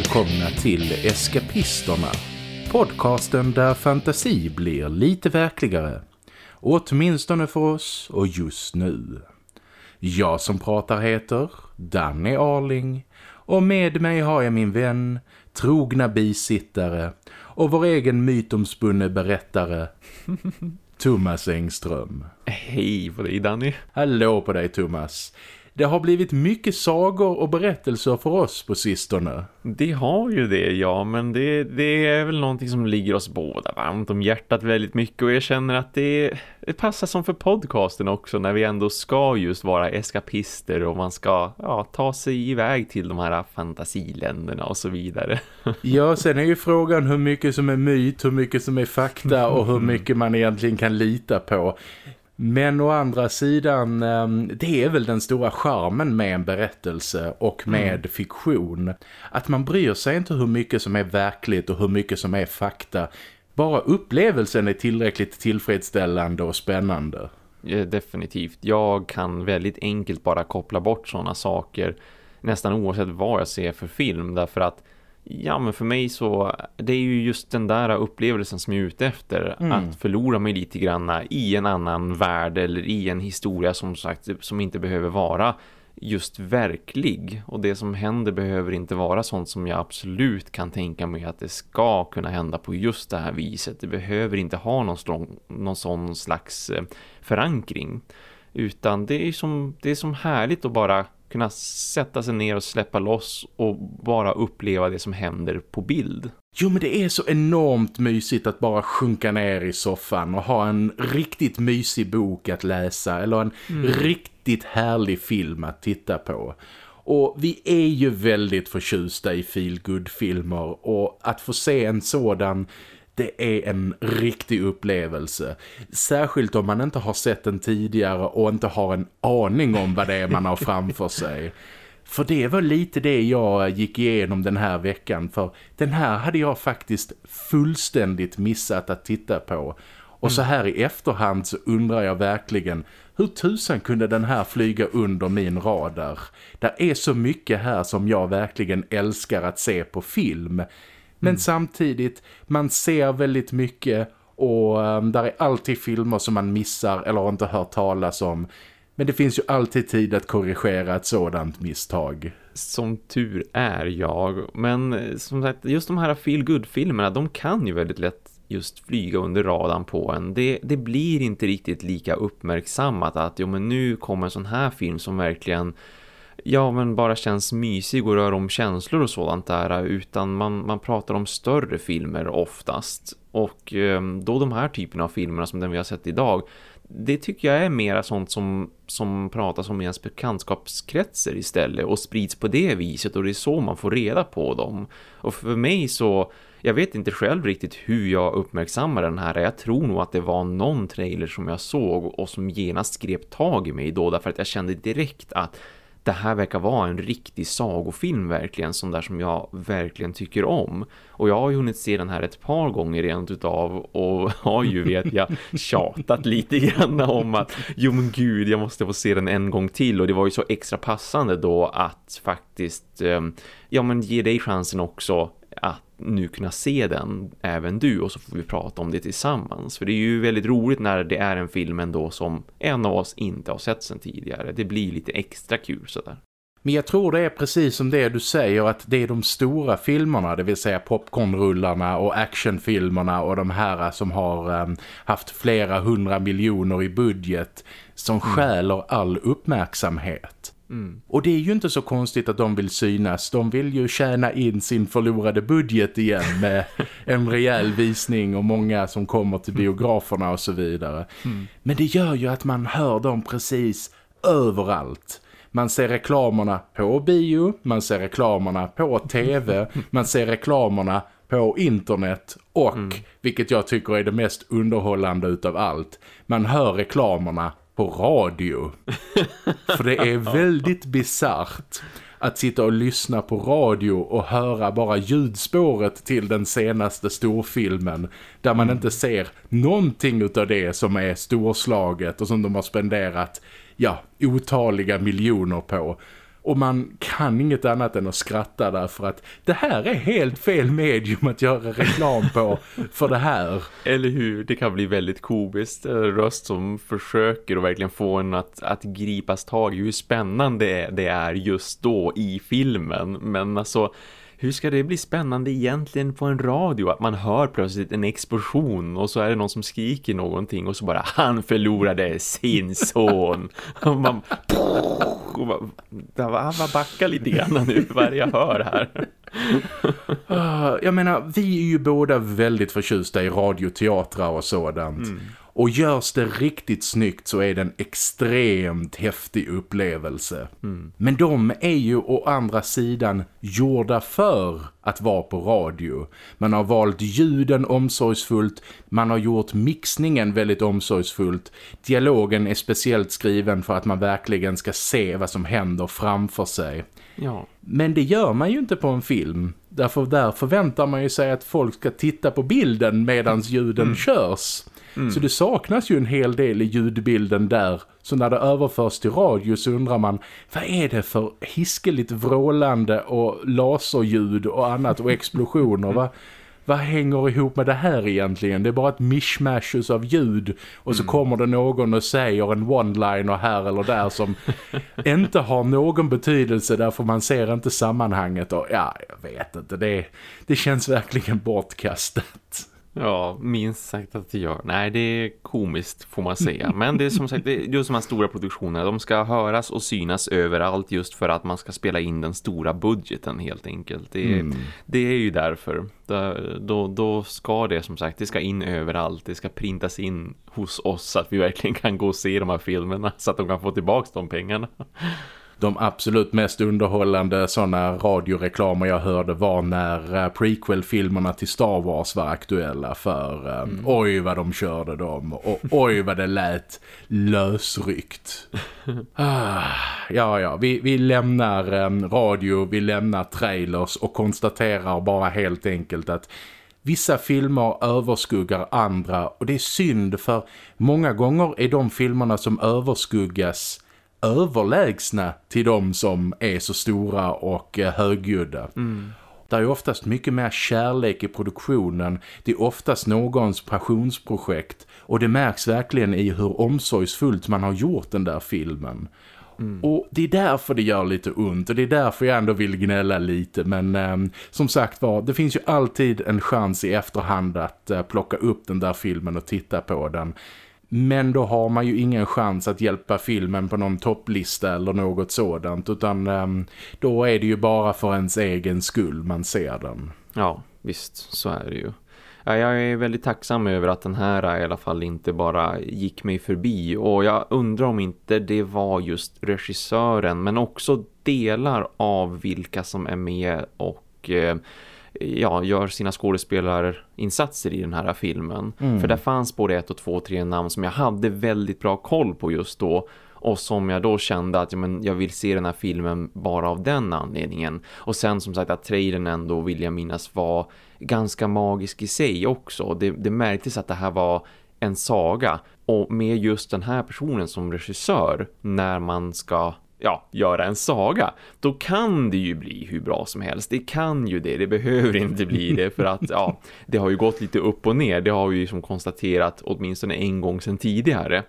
Välkomna till Eskapisterna. Podcasten där fantasi blir lite verkligare. Åtminstone för oss och just nu. Jag som pratar heter Danny Arling och med mig har jag min vän, trogna bisittare och vår egen mytomspunne berättare Thomas Engström. Hej på dig Danny. Hallå på dig Thomas. Det har blivit mycket sagor och berättelser för oss på sistone. Det har ju det, ja. Men det, det är väl någonting som ligger oss båda varmt om hjärtat väldigt mycket. Och jag känner att det, det passar som för podcasten också när vi ändå ska just vara eskapister. Och man ska ja, ta sig iväg till de här fantasiländerna och så vidare. Ja, sen är ju frågan hur mycket som är myt, hur mycket som är fakta och hur mycket man egentligen kan lita på. Men å andra sidan, ehm, det är väl den stora charmen med en berättelse och med mm. fiktion. Att man bryr sig inte hur mycket som är verkligt och hur mycket som är fakta. Bara upplevelsen är tillräckligt tillfredsställande och spännande. Definitivt. Jag kan väldigt enkelt bara koppla bort sådana saker nästan oavsett vad jag ser för film. Därför att Ja men för mig så det är ju just den där upplevelsen som jag är ute efter mm. att förlora mig lite grann i en annan värld eller i en historia som sagt som inte behöver vara just verklig och det som händer behöver inte vara sånt som jag absolut kan tänka mig att det ska kunna hända på just det här viset. Det behöver inte ha någon, strong, någon sån slags eh, förankring utan det är som, det är som härligt att bara kunna sätta sig ner och släppa loss och bara uppleva det som händer på bild. Jo men det är så enormt mysigt att bara sjunka ner i soffan och ha en riktigt mysig bok att läsa eller en mm. riktigt härlig film att titta på. Och vi är ju väldigt förtjusta i feel filmer och att få se en sådan det är en riktig upplevelse. Särskilt om man inte har sett den tidigare och inte har en aning om vad det är man har framför sig. För det var lite det jag gick igenom den här veckan. För den här hade jag faktiskt fullständigt missat att titta på. Och så här i efterhand så undrar jag verkligen hur tusan kunde den här flyga under min radar? Det är så mycket här som jag verkligen älskar att se på film. Men mm. samtidigt, man ser väldigt mycket och um, där är alltid filmer som man missar eller inte hört talas om. Men det finns ju alltid tid att korrigera ett sådant misstag. Som tur är jag. Men eh, som sagt, just de här feel good filmerna de kan ju väldigt lätt just flyga under radarn på en. Det, det blir inte riktigt lika uppmärksammat att jo, men nu kommer en sån här film som verkligen ja men bara känns mysig och rör om känslor och sådant där utan man, man pratar om större filmer oftast och ehm, då de här typerna av filmerna som den vi har sett idag det tycker jag är mera sånt som, som pratas om i ens bekantskapskretsar istället och sprids på det viset och det är så man får reda på dem. Och för mig så, jag vet inte själv riktigt hur jag uppmärksammar den här. Jag tror nog att det var någon trailer som jag såg och som genast grep tag i mig då därför att jag kände direkt att det här verkar vara en riktig sagofilm verkligen som där som jag verkligen tycker om. Och jag har ju hunnit se den här ett par gånger rent utav och har ju vet jag tjatat lite grann om att jo men gud jag måste få se den en gång till och det var ju så extra passande då att faktiskt ehm, ja men ge dig chansen också att nu kunna se den även du och så får vi prata om det tillsammans. För det är ju väldigt roligt när det är en film ändå som en av oss inte har sett sedan tidigare. Det blir lite extra kul sådär. Men jag tror det är precis som det du säger att det är de stora filmerna, det vill säga popcornrullarna och actionfilmerna och de här som har um, haft flera hundra miljoner i budget som mm. skäller all uppmärksamhet. Mm. Och det är ju inte så konstigt att de vill synas. De vill ju tjäna in sin förlorade budget igen med en rejäl visning och många som kommer till biograferna och så vidare. Mm. Men det gör ju att man hör dem precis överallt. Man ser reklamerna på bio, man ser reklamerna på tv, man ser reklamerna på internet och, mm. vilket jag tycker är det mest underhållande utav allt, man hör reklamerna på radio. För det är väldigt bizart att sitta och lyssna på radio och höra bara ljudspåret till den senaste storfilmen där man mm. inte ser någonting utav det som är storslaget och som de har spenderat ja, otaliga miljoner på. Och man kan inget annat än att skratta därför att det här är helt fel medium att göra reklam på för det här. Eller hur? Det kan bli väldigt komiskt. Eh, röst som försöker och verkligen få en att, att gripas tag i hur spännande det är just då i filmen. Men alltså hur ska det bli spännande egentligen på en radio? Att man hör plötsligt en explosion och så är det någon som skriker någonting och så bara han förlorade sin son. och man, och man, var backa lite grann nu vad jag hör här. Ah, jag menar, vi är ju båda väldigt förtjusta i radioteatrar och sådant. Mm. Och görs det riktigt snyggt så är det en extremt häftig upplevelse. Mm. Men de är ju å andra sidan gjorda för att vara på radio. Man har valt ljuden omsorgsfullt, man har gjort mixningen väldigt omsorgsfullt. Dialogen är speciellt skriven för att man verkligen ska se vad som händer framför sig. Ja. Men det gör man ju inte på en film. Därför där förväntar man ju sig att folk ska titta på bilden medan ljuden mm. körs. Mm. Så det saknas ju en hel del i ljudbilden där. Så när det överförs till radio så undrar man, vad är det för hiskeligt vrålande och laserljud och annat och explosioner? vad, vad hänger ihop med det här egentligen? Det är bara ett mishmashes av ljud och så mm. kommer det någon och säger en one-liner här eller där som inte har någon betydelse därför man ser inte sammanhanget och ja, jag vet inte, det, det känns verkligen bortkastat. Ja, minst sagt att det gör. Nej, det är komiskt får man säga. Men det är som sagt, det är just de här stora produktionerna. De ska höras och synas överallt just för att man ska spela in den stora budgeten helt enkelt. Det är, mm. det är ju därför. Då, då ska det som sagt, det ska in överallt. Det ska printas in hos oss så att vi verkligen kan gå och se de här filmerna så att de kan få tillbaka de pengarna de absolut mest underhållande sådana radioreklamer jag hörde var när uh, prequel-filmerna till Star Wars var aktuella för um, mm. oj vad de körde dem och oj vad det lät lösryckt. ah, ja, ja, vi, vi lämnar um, radio, vi lämnar trailers och konstaterar bara helt enkelt att Vissa filmer överskuggar andra och det är synd för många gånger är de filmerna som överskuggas överlägsna till de som är så stora och eh, högljudda. Mm. Det är oftast mycket mer kärlek i produktionen. Det är oftast någons passionsprojekt. Och det märks verkligen i hur omsorgsfullt man har gjort den där filmen. Mm. Och det är därför det gör lite ont och det är därför jag ändå vill gnälla lite. Men eh, som sagt var, det finns ju alltid en chans i efterhand att eh, plocka upp den där filmen och titta på den. Men då har man ju ingen chans att hjälpa filmen på någon topplista eller något sådant. Utan ehm, då är det ju bara för ens egen skull man ser den. Ja, visst. Så är det ju. Jag är väldigt tacksam över att den här i alla fall inte bara gick mig förbi. Och jag undrar om inte det var just regissören men också delar av vilka som är med och... Eh, Ja, gör sina skådespelarinsatser i den här filmen. Mm. För där fanns både ett och två, tre namn som jag hade väldigt bra koll på just då. Och som jag då kände att ja, men jag vill se den här filmen bara av den anledningen. Och sen som sagt att trailern ändå vill jag minnas var ganska magisk i sig också. Det, det märktes att det här var en saga. Och med just den här personen som regissör när man ska ja, göra en saga, då kan det ju bli hur bra som helst. Det kan ju det, det behöver inte bli det för att ja, det har ju gått lite upp och ner. Det har vi ju som konstaterat åtminstone en gång sedan tidigare.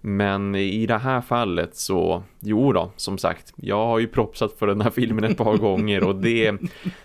Men i det här fallet så, jo då, som sagt, jag har ju propsat för den här filmen ett par gånger och det,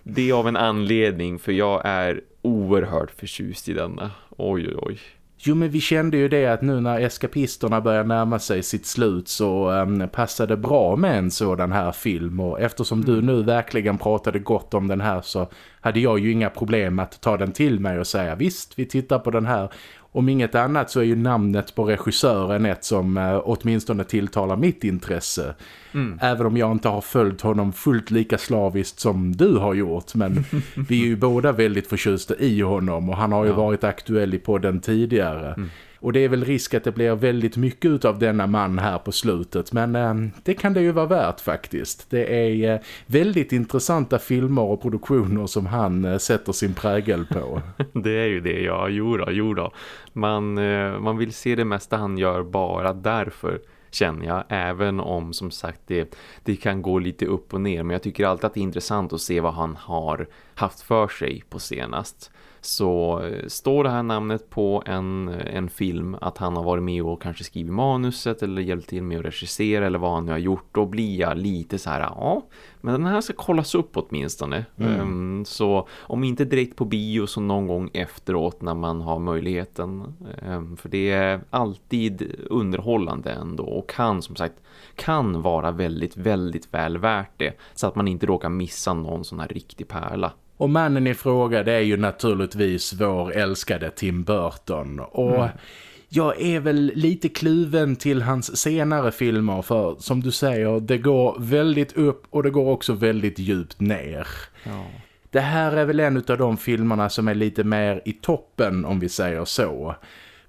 det är av en anledning för jag är oerhört förtjust i denna. Oj, oj, oj. Jo men vi kände ju det att nu när eskapisterna börjar närma sig sitt slut så um, passade bra med en sådan här film och eftersom du mm. nu verkligen pratade gott om den här så hade jag ju inga problem att ta den till mig och säga visst vi tittar på den här om inget annat så är ju namnet på regissören ett som eh, åtminstone tilltalar mitt intresse. Mm. Även om jag inte har följt honom fullt lika slaviskt som du har gjort. Men vi är ju båda väldigt förtjusta i honom och han har ju ja. varit aktuell i podden tidigare. Mm. Och det är väl risk att det blir väldigt mycket av denna man här på slutet. Men eh, det kan det ju vara värt faktiskt. Det är eh, väldigt intressanta filmer och produktioner som han eh, sätter sin prägel på. det är ju det, ja. Jo då, jo då. Man, eh, man vill se det mesta han gör bara därför känner jag. Även om som sagt det, det kan gå lite upp och ner. Men jag tycker alltid att det är intressant att se vad han har haft för sig på senast så eh, står det här namnet på en, en film att han har varit med och kanske skrivit manuset eller hjälpt till med att regissera eller vad han nu har gjort då blir jag lite så här, ja men den här ska kollas upp åtminstone. Mm. um, så om inte direkt på bio så någon gång efteråt när man har möjligheten. Um, för det är alltid underhållande ändå och kan som sagt kan vara väldigt väldigt väl värt det så att man inte råkar missa någon sån här riktig pärla och mannen i fråga det är ju naturligtvis vår älskade Tim Burton. Och mm. jag är väl lite kluven till hans senare filmer för som du säger, det går väldigt upp och det går också väldigt djupt ner. Ja. Det här är väl en av de filmerna som är lite mer i toppen om vi säger så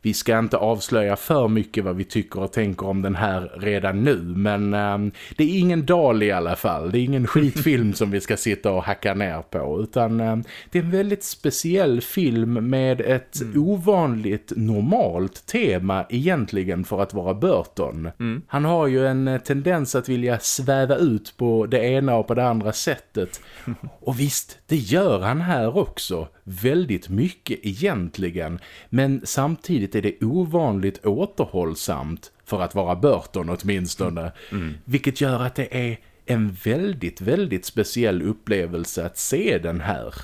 vi ska inte avslöja för mycket vad vi tycker och tänker om den här redan nu. Men um, det är ingen dal i alla fall. Det är ingen skitfilm som vi ska sitta och hacka ner på. Utan um, det är en väldigt speciell film med ett mm. ovanligt normalt tema egentligen för att vara Burton. Mm. Han har ju en eh, tendens att vilja sväva ut på det ena och på det andra sättet. och visst, det gör han här också. Väldigt mycket egentligen. Men samtidigt är det ovanligt återhållsamt för att vara Burton åtminstone. Mm. Vilket gör att det är en väldigt, väldigt speciell upplevelse att se den här.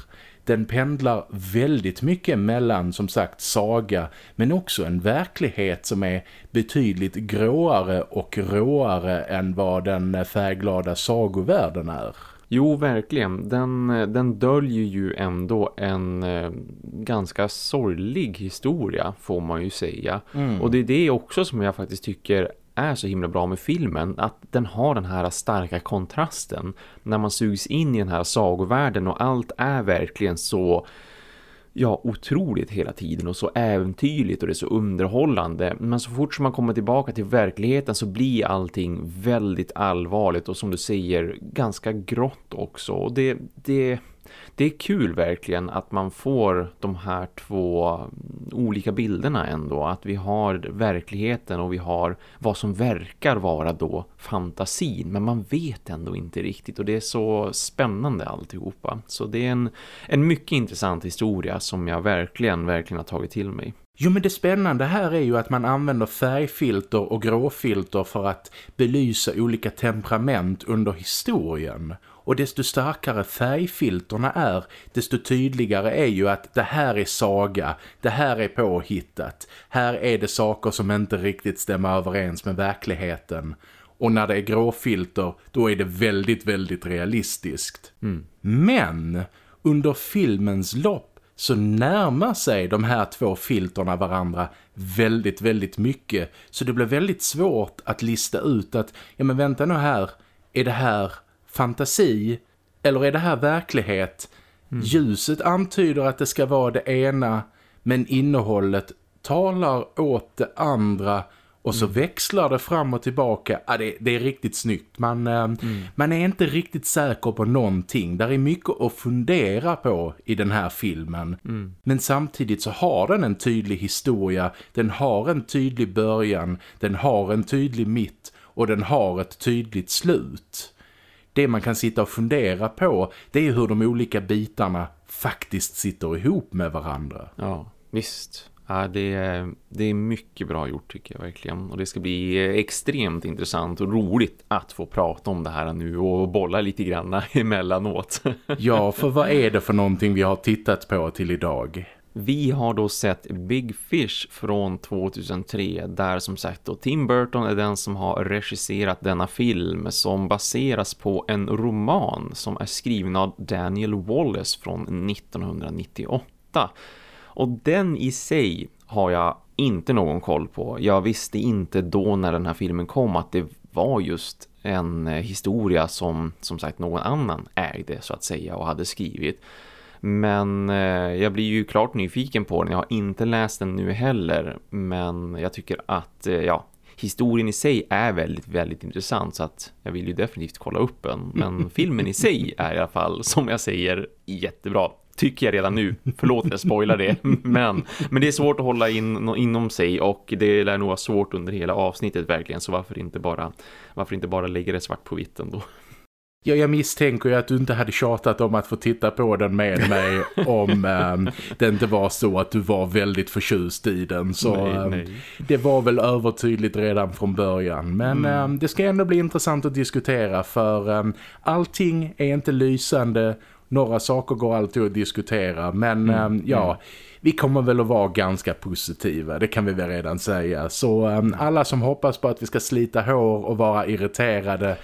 Den pendlar väldigt mycket mellan som sagt saga men också en verklighet som är betydligt gråare och råare än vad den färgglada sagovärlden är. Jo, verkligen. Den, den döljer ju ändå en eh, ganska sorglig historia får man ju säga. Mm. Och det är det också som jag faktiskt tycker är så himla bra med filmen att den har den här starka kontrasten när man sugs in i den här sagovärlden och allt är verkligen så ja, otroligt hela tiden och så äventyrligt och det är så underhållande. Men så fort som man kommer tillbaka till verkligheten så blir allting väldigt allvarligt och som du säger ganska grått också. Och det, det, det är kul verkligen att man får de här två olika bilderna ändå. Att vi har verkligheten och vi har vad som verkar vara då fantasin. Men man vet ändå inte riktigt och det är så spännande alltihopa. Så det är en, en mycket intressant historia som jag verkligen, verkligen har tagit till mig. Jo men det spännande här är ju att man använder färgfilter och gråfilter för att belysa olika temperament under historien. Och desto starkare färgfilterna är, desto tydligare är ju att det här är saga, det här är påhittat. Här är det saker som inte riktigt stämmer överens med verkligheten. Och när det är gråfilter, då är det väldigt, väldigt realistiskt. Mm. Men under filmens lopp så närmar sig de här två filterna varandra väldigt, väldigt mycket. Så det blir väldigt svårt att lista ut att, ja men vänta nu här, är det här fantasi eller är det här verklighet? Mm. Ljuset antyder att det ska vara det ena men innehållet talar åt det andra och så mm. växlar det fram och tillbaka. Ja, det, det är riktigt snyggt. Man, eh, mm. man är inte riktigt säker på någonting. Där är mycket att fundera på i den här filmen. Mm. Men samtidigt så har den en tydlig historia. Den har en tydlig början. Den har en tydlig mitt. Och den har ett tydligt slut det man kan sitta och fundera på det är hur de olika bitarna faktiskt sitter ihop med varandra. Ja, visst. Ja, det, är, det är mycket bra gjort tycker jag verkligen. Och det ska bli extremt intressant och roligt att få prata om det här nu och bolla lite grann emellanåt. ja, för vad är det för någonting vi har tittat på till idag? Vi har då sett Big Fish från 2003 där som sagt då Tim Burton är den som har regisserat denna film som baseras på en roman som är skriven av Daniel Wallace från 1998. Och den i sig har jag inte någon koll på. Jag visste inte då när den här filmen kom att det var just en historia som som sagt någon annan ägde så att säga och hade skrivit. Men eh, jag blir ju klart nyfiken på den. Jag har inte läst den nu heller. Men jag tycker att eh, ja, historien i sig är väldigt, väldigt intressant. Så att jag vill ju definitivt kolla upp den. Men filmen i sig är i alla fall, som jag säger, jättebra. Tycker jag redan nu. Förlåt jag spoilar det. Men, men det är svårt att hålla in, inom sig och det lär nog vara svårt under hela avsnittet verkligen. Så varför inte bara, varför inte bara lägga det svart på vitt då? Ja, jag misstänker ju att du inte hade tjatat om att få titta på den med mig om um, det inte var så att du var väldigt förtjust i den. Så nej, um, nej. det var väl övertydligt redan från början. Men mm. um, det ska ändå bli intressant att diskutera för um, allting är inte lysande. Några saker går alltid att diskutera. Men mm. ja... Mm vi kommer väl att vara ganska positiva, det kan vi väl redan säga. Så um, alla som hoppas på att vi ska slita hår och vara irriterade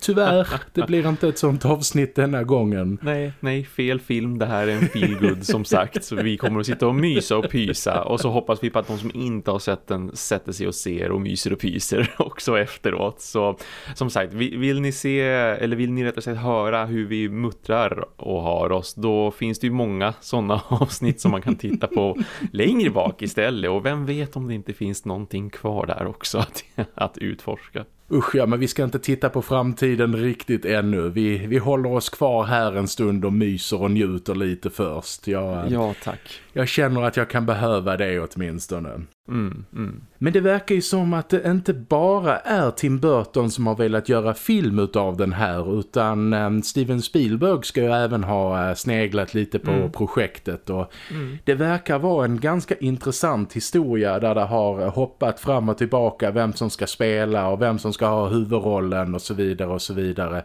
Tyvärr, det blir inte ett sånt avsnitt denna gången. Nej, nej, fel film. Det här är en feelgood som sagt. Så vi kommer att sitta och mysa och pysa. Och så hoppas vi på att de som inte har sett den sätter sig och ser och myser och pyser också efteråt. Så som sagt, vill ni se, eller vill ni rättare sagt höra hur vi muttrar och har oss, då finns det ju många sådana avsnitt som man kan titta på längre bak istället. Och vem vet om det inte finns någonting kvar där också att, att utforska. Usch ja, men vi ska inte titta på framtiden riktigt ännu. Vi, vi håller oss kvar här en stund och myser och njuter lite först. Jag, ja, tack. Jag känner att jag kan behöva det åtminstone. Mm, mm. Men det verkar ju som att det inte bara är Tim Burton som har velat göra film av den här utan um, Steven Spielberg ska ju även ha uh, sneglat lite på mm. projektet och mm. det verkar vara en ganska intressant historia där det har hoppat fram och tillbaka vem som ska spela och vem som ska ha huvudrollen och så vidare och så vidare.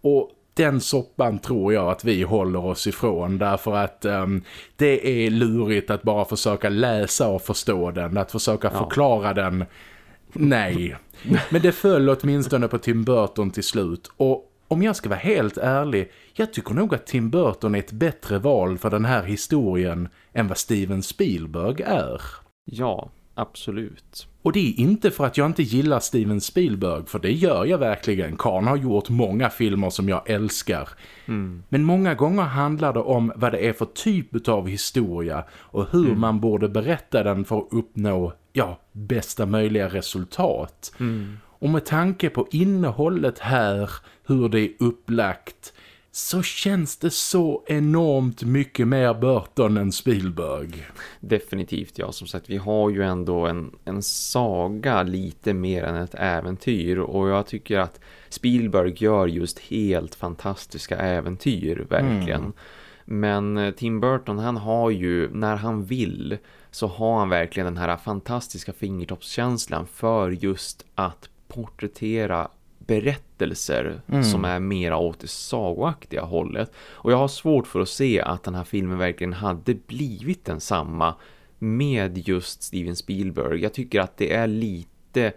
Och den soppan tror jag att vi håller oss ifrån därför att um, det är lurigt att bara försöka läsa och förstå den, att försöka ja. förklara den. Nej, men det föll åtminstone på Tim Burton till slut och om jag ska vara helt ärlig, jag tycker nog att Tim Burton är ett bättre val för den här historien än vad Steven Spielberg är. Ja, absolut. Och det är inte för att jag inte gillar Steven Spielberg, för det gör jag verkligen. Karn har gjort många filmer som jag älskar. Mm. Men många gånger handlar det om vad det är för typ av historia och hur mm. man borde berätta den för att uppnå ja, bästa möjliga resultat. Mm. Och med tanke på innehållet här, hur det är upplagt så känns det så enormt mycket mer Burton än Spielberg. Definitivt, ja. Som sagt, vi har ju ändå en, en saga lite mer än ett äventyr. Och jag tycker att Spielberg gör just helt fantastiska äventyr, verkligen. Mm. Men eh, Tim Burton, han har ju, när han vill, så har han verkligen den här fantastiska fingertoppskänslan för just att porträttera berättelser mm. som är mera åt det sagoaktiga hållet. Och jag har svårt för att se att den här filmen verkligen hade blivit densamma med just Steven Spielberg. Jag tycker att det är lite...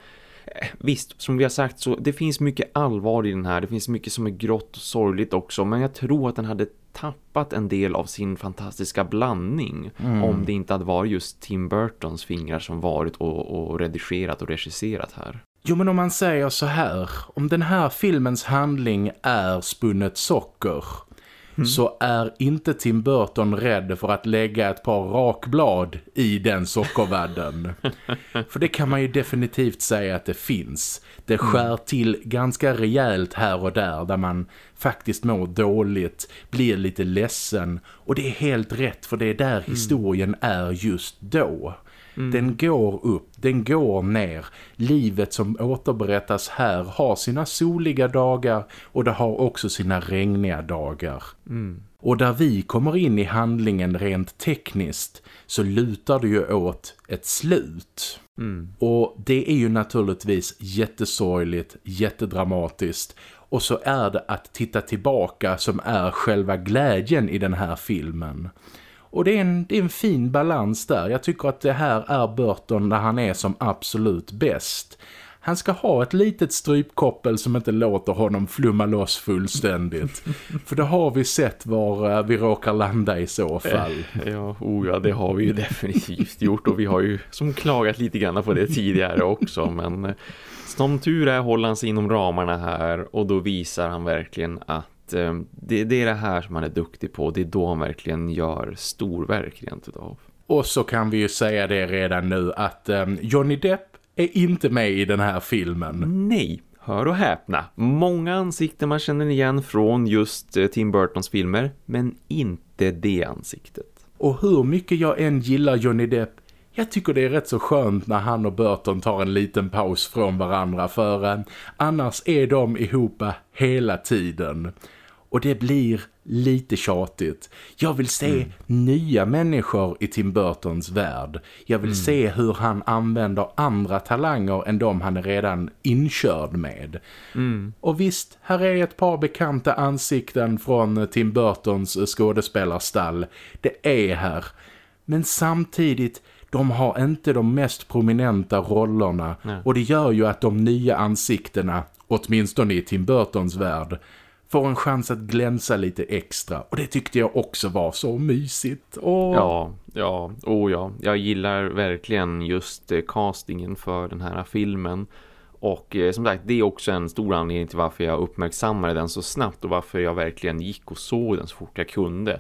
Eh, visst, som vi har sagt så det finns mycket allvar i den här. Det finns mycket som är grått och sorgligt också. Men jag tror att den hade tappat en del av sin fantastiska blandning mm. om det inte hade varit just Tim Burtons fingrar som varit och, och redigerat och regisserat här. Jo men om man säger så här, om den här filmens handling är spunnet socker mm. så är inte Tim Burton rädd för att lägga ett par rakblad i den sockervadden. för det kan man ju definitivt säga att det finns. Det mm. skär till ganska rejält här och där där man faktiskt mår dåligt, blir lite ledsen och det är helt rätt för det är där mm. historien är just då. Mm. Den går upp, den går ner. Livet som återberättas här har sina soliga dagar och det har också sina regniga dagar. Mm. Och där vi kommer in i handlingen rent tekniskt så lutar det ju åt ett slut. Mm. Och det är ju naturligtvis jättesorgligt, jättedramatiskt. Och så är det att titta tillbaka som är själva glädjen i den här filmen. Och det är, en, det är en fin balans där. Jag tycker att det här är Burton när han är som absolut bäst. Han ska ha ett litet strypkoppel som inte låter honom flumma loss fullständigt. För det har vi sett var eh, vi råkar landa i så fall. Eh, ja, oh ja, det har vi ju definitivt gjort. Och vi har ju som klagat lite grann på det tidigare också. Men eh, som tur är håller han sig inom ramarna här. Och då visar han verkligen att eh, det, det, är det här som han är duktig på. Det är då han verkligen gör storverk rent utav. Och så kan vi ju säga det redan nu att eh, Johnny Depp är inte med i den här filmen. Nej, hör och häpna, många ansikten man känner igen från just eh, Tim Burtons filmer, men inte det ansiktet. Och hur mycket jag än gillar Johnny Depp, jag tycker det är rätt så skönt när han och Burton tar en liten paus från varandra för eh, annars är de ihop hela tiden. Och det blir lite tjatigt. Jag vill se mm. nya människor i Tim Burtons värld. Jag vill mm. se hur han använder andra talanger än de han är redan inkörd med. Mm. Och visst, här är ett par bekanta ansikten från Tim Burtons skådespelarstall. Det är här. Men samtidigt, de har inte de mest prominenta rollerna. Nej. Och det gör ju att de nya ansiktena, åtminstone i Tim Burtons värld, får en chans att glänsa lite extra. Och det tyckte jag också var så mysigt. Och... Ja, ja, oh ja. Jag gillar verkligen just eh, castingen för den här filmen. Och eh, som sagt, det är också en stor anledning till varför jag uppmärksammade den så snabbt och varför jag verkligen gick och såg den så fort jag kunde.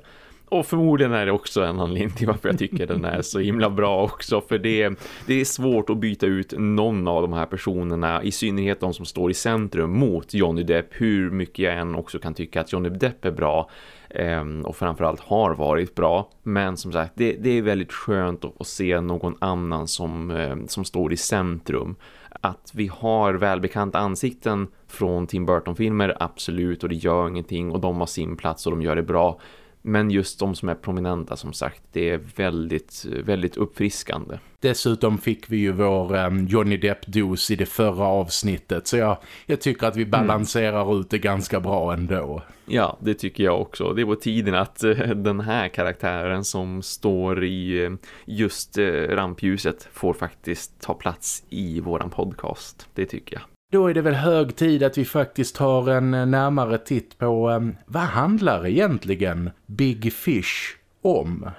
Och förmodligen är det också en anledning till varför jag tycker den är så himla bra också. För det, det är svårt att byta ut någon av de här personerna, i synnerhet de som står i centrum mot Johnny Depp. Hur mycket jag än också kan tycka att Johnny Depp är bra ehm, och framförallt har varit bra. Men som sagt, det, det är väldigt skönt att, att, se någon annan som, ehm, som står i centrum. Att vi har välbekanta ansikten från Tim Burton-filmer, absolut, och det gör ingenting och de har sin plats och de gör det bra. Men just de som är prominenta som sagt, det är väldigt, väldigt uppfriskande. Dessutom fick vi ju vår um, Johnny Depp-dos i det förra avsnittet. Så jag, jag tycker att vi balanserar mm. ut det ganska bra ändå. Ja, det tycker jag också. Det på tiden att uh, den här karaktären som står i uh, just uh, rampljuset får faktiskt ta plats i våran podcast. Det tycker jag. Då är det väl hög tid att vi faktiskt tar en eh, närmare titt på um, vad handlar egentligen Big Fish om?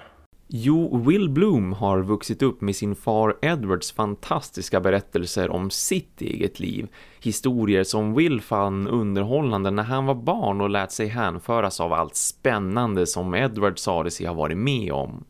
Jo, Will Bloom har vuxit upp med sin far Edwards fantastiska berättelser om sitt eget liv. Historier som Will fann underhållande när han var barn och lät sig hänföras av allt spännande som Edward sade sig ha varit med om.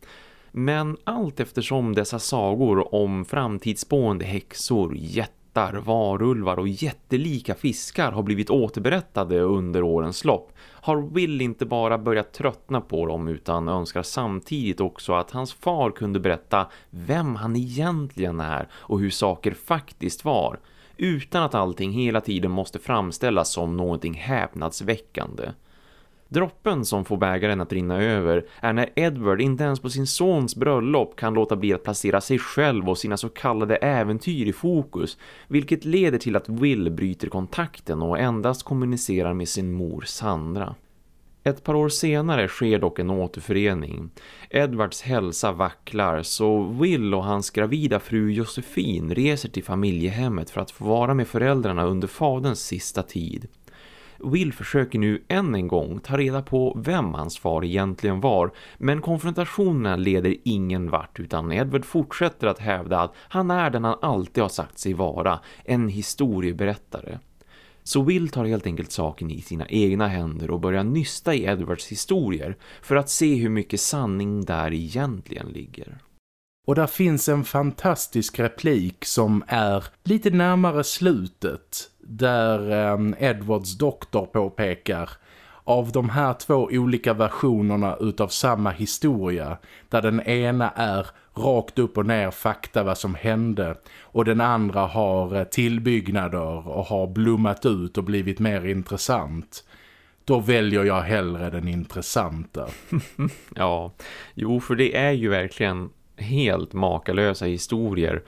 Men allt eftersom dessa sagor om framtidsspående häxor, jätte jättar, varulvar och jättelika fiskar har blivit återberättade under årens lopp har Will inte bara börjat tröttna på dem utan önskar samtidigt också att hans far kunde berätta vem han egentligen är och hur saker faktiskt var utan att allting hela tiden måste framställas som någonting häpnadsväckande. Droppen som får bägaren att rinna över är när Edward inte ens på sin sons bröllop kan låta bli att placera sig själv och sina så kallade äventyr i fokus, vilket leder till att Will bryter kontakten och endast kommunicerar med sin mor Sandra. Ett par år senare sker dock en återförening. Edwards hälsa vacklar så Will och hans gravida fru Josefin reser till familjehemmet för att få vara med föräldrarna under faderns sista tid. Will försöker nu än en gång ta reda på vem hans far egentligen var men konfrontationerna leder ingen vart utan Edward fortsätter att hävda att han är den han alltid har sagt sig vara, en historieberättare. Så Will tar helt enkelt saken i sina egna händer och börjar nysta i Edwards historier för att se hur mycket sanning där egentligen ligger. Och där finns en fantastisk replik som är lite närmare slutet där ehm, Edwards doktor påpekar av de här två olika versionerna utav samma historia där den ena är rakt upp och ner fakta vad som hände och den andra har eh, tillbyggnader och har blommat ut och blivit mer intressant då väljer jag hellre den intressanta. ja, jo för det är ju verkligen helt makalösa historier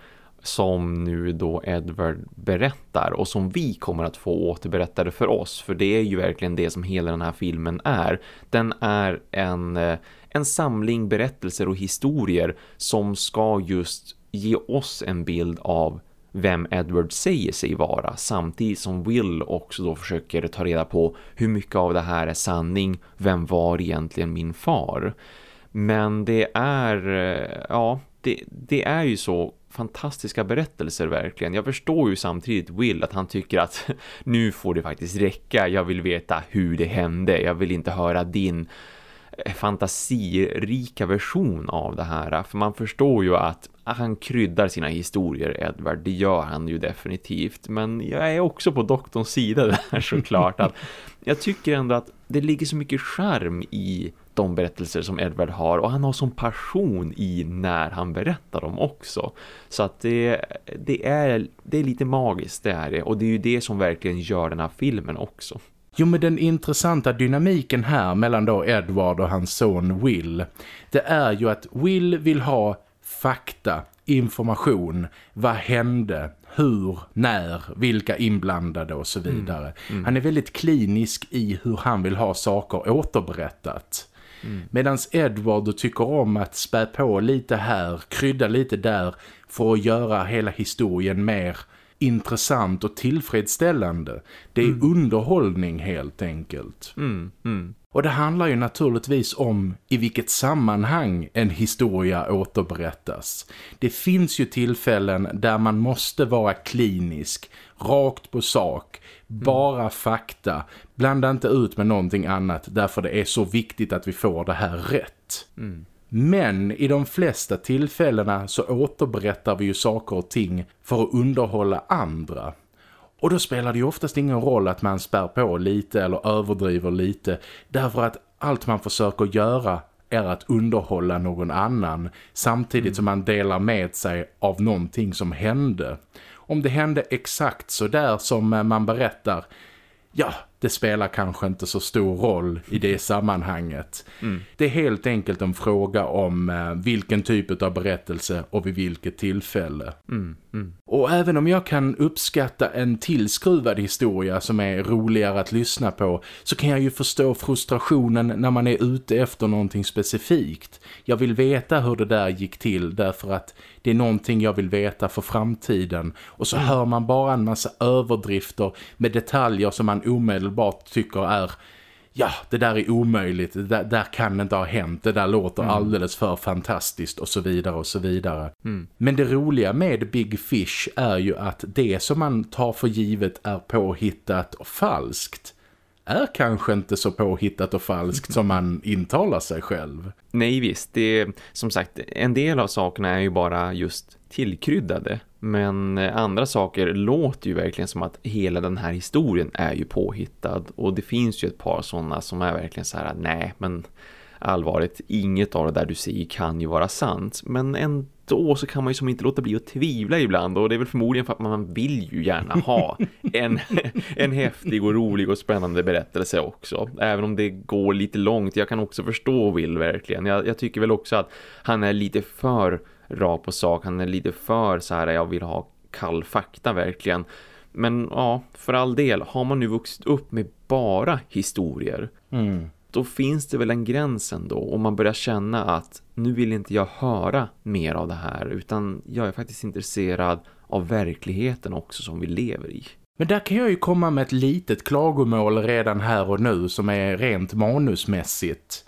som nu då Edward berättar och som vi kommer att få återberättade för oss för det är ju verkligen det som hela den här filmen är. Den är en, eh, en samling berättelser och historier som ska just ge oss en bild av vem Edward säger sig vara samtidigt som Will också då försöker ta reda på hur mycket av det här är sanning, vem var egentligen min far? Men det är, eh, ja, det, det är ju så fantastiska berättelser verkligen. Jag förstår ju samtidigt Will att han tycker att nu får det faktiskt räcka. Jag vill veta hur det hände. Jag vill inte höra din eh, fantasirika version av det här. För man förstår ju att han kryddar sina historier, Edward. Det gör han ju definitivt. Men jag är också på doktorns sida där såklart. att jag tycker ändå att det ligger så mycket charm i de berättelser som Edward har och han har sån passion i när han berättar dem också. Så att det, det, är, det är lite magiskt det är det och det är ju det som verkligen gör den här filmen också. Jo men den intressanta dynamiken här mellan då Edward och hans son Will det är ju att Will vill ha fakta, information, vad hände, hur, när, vilka inblandade och så vidare. Mm. Mm. Han är väldigt klinisk i hur han vill ha saker återberättat. Mm. Medan Edward tycker om att spä på lite här, krydda lite där för att göra hela historien mer intressant och tillfredsställande. Det är mm. underhållning helt enkelt. Mm. Mm. Och det handlar ju naturligtvis om i vilket sammanhang en historia återberättas. Det finns ju tillfällen där man måste vara klinisk, rakt på sak, bara mm. fakta. Blanda inte ut med någonting annat därför det är så viktigt att vi får det här rätt. Mm. Men i de flesta tillfällena så återberättar vi ju saker och ting för att underhålla andra. Och då spelar det ju oftast ingen roll att man spär på lite eller överdriver lite. Därför att allt man försöker göra är att underhålla någon annan samtidigt mm. som man delar med sig av någonting som hände. Om det hände exakt så där som eh, man berättar, ja, det spelar kanske inte så stor roll i det sammanhanget. Mm. Det är helt enkelt en fråga om eh, vilken typ av berättelse och vid vilket tillfälle. Mm. Mm. Och även om jag kan uppskatta en tillskruvad historia som är roligare att lyssna på så kan jag ju förstå frustrationen när man är ute efter någonting specifikt. Jag vill veta hur det där gick till därför att det är någonting jag vill veta för framtiden. Och så mm. hör man bara en massa överdrifter med detaljer som man omedelbart tycker är ja, det där är omöjligt, det där, där, kan inte ha hänt, det där låter mm. alldeles för fantastiskt och så vidare och så vidare. Mm. Men det roliga med Big Fish är ju att det som man tar för givet är påhittat och falskt är kanske inte så påhittat och falskt som man intalar sig själv. Nej visst, det är som sagt en del av sakerna är ju bara just tillkryddade men andra saker låter ju verkligen som att hela den här historien är ju påhittad. Och det finns ju ett par sådana som är verkligen så här nej men allvarligt, inget av det där du säger kan ju vara sant. Men ändå så kan man ju som inte låta bli att tvivla ibland. Och det är väl förmodligen för att man vill ju gärna ha en, en häftig och rolig och spännande berättelse också. Även om det går lite långt, jag kan också förstå Will verkligen. Jag, jag tycker väl också att han är lite för rakt på sak. Han är lite för så här, jag vill ha kall fakta verkligen. Men ja, för all del, har man nu vuxit upp med bara historier, mm. då finns det väl en gräns ändå. Och man börjar känna att nu vill inte jag höra mer av det här, utan jag är faktiskt intresserad av verkligheten också som vi lever i. Men där kan jag ju komma med ett litet klagomål redan här och nu som är rent manusmässigt.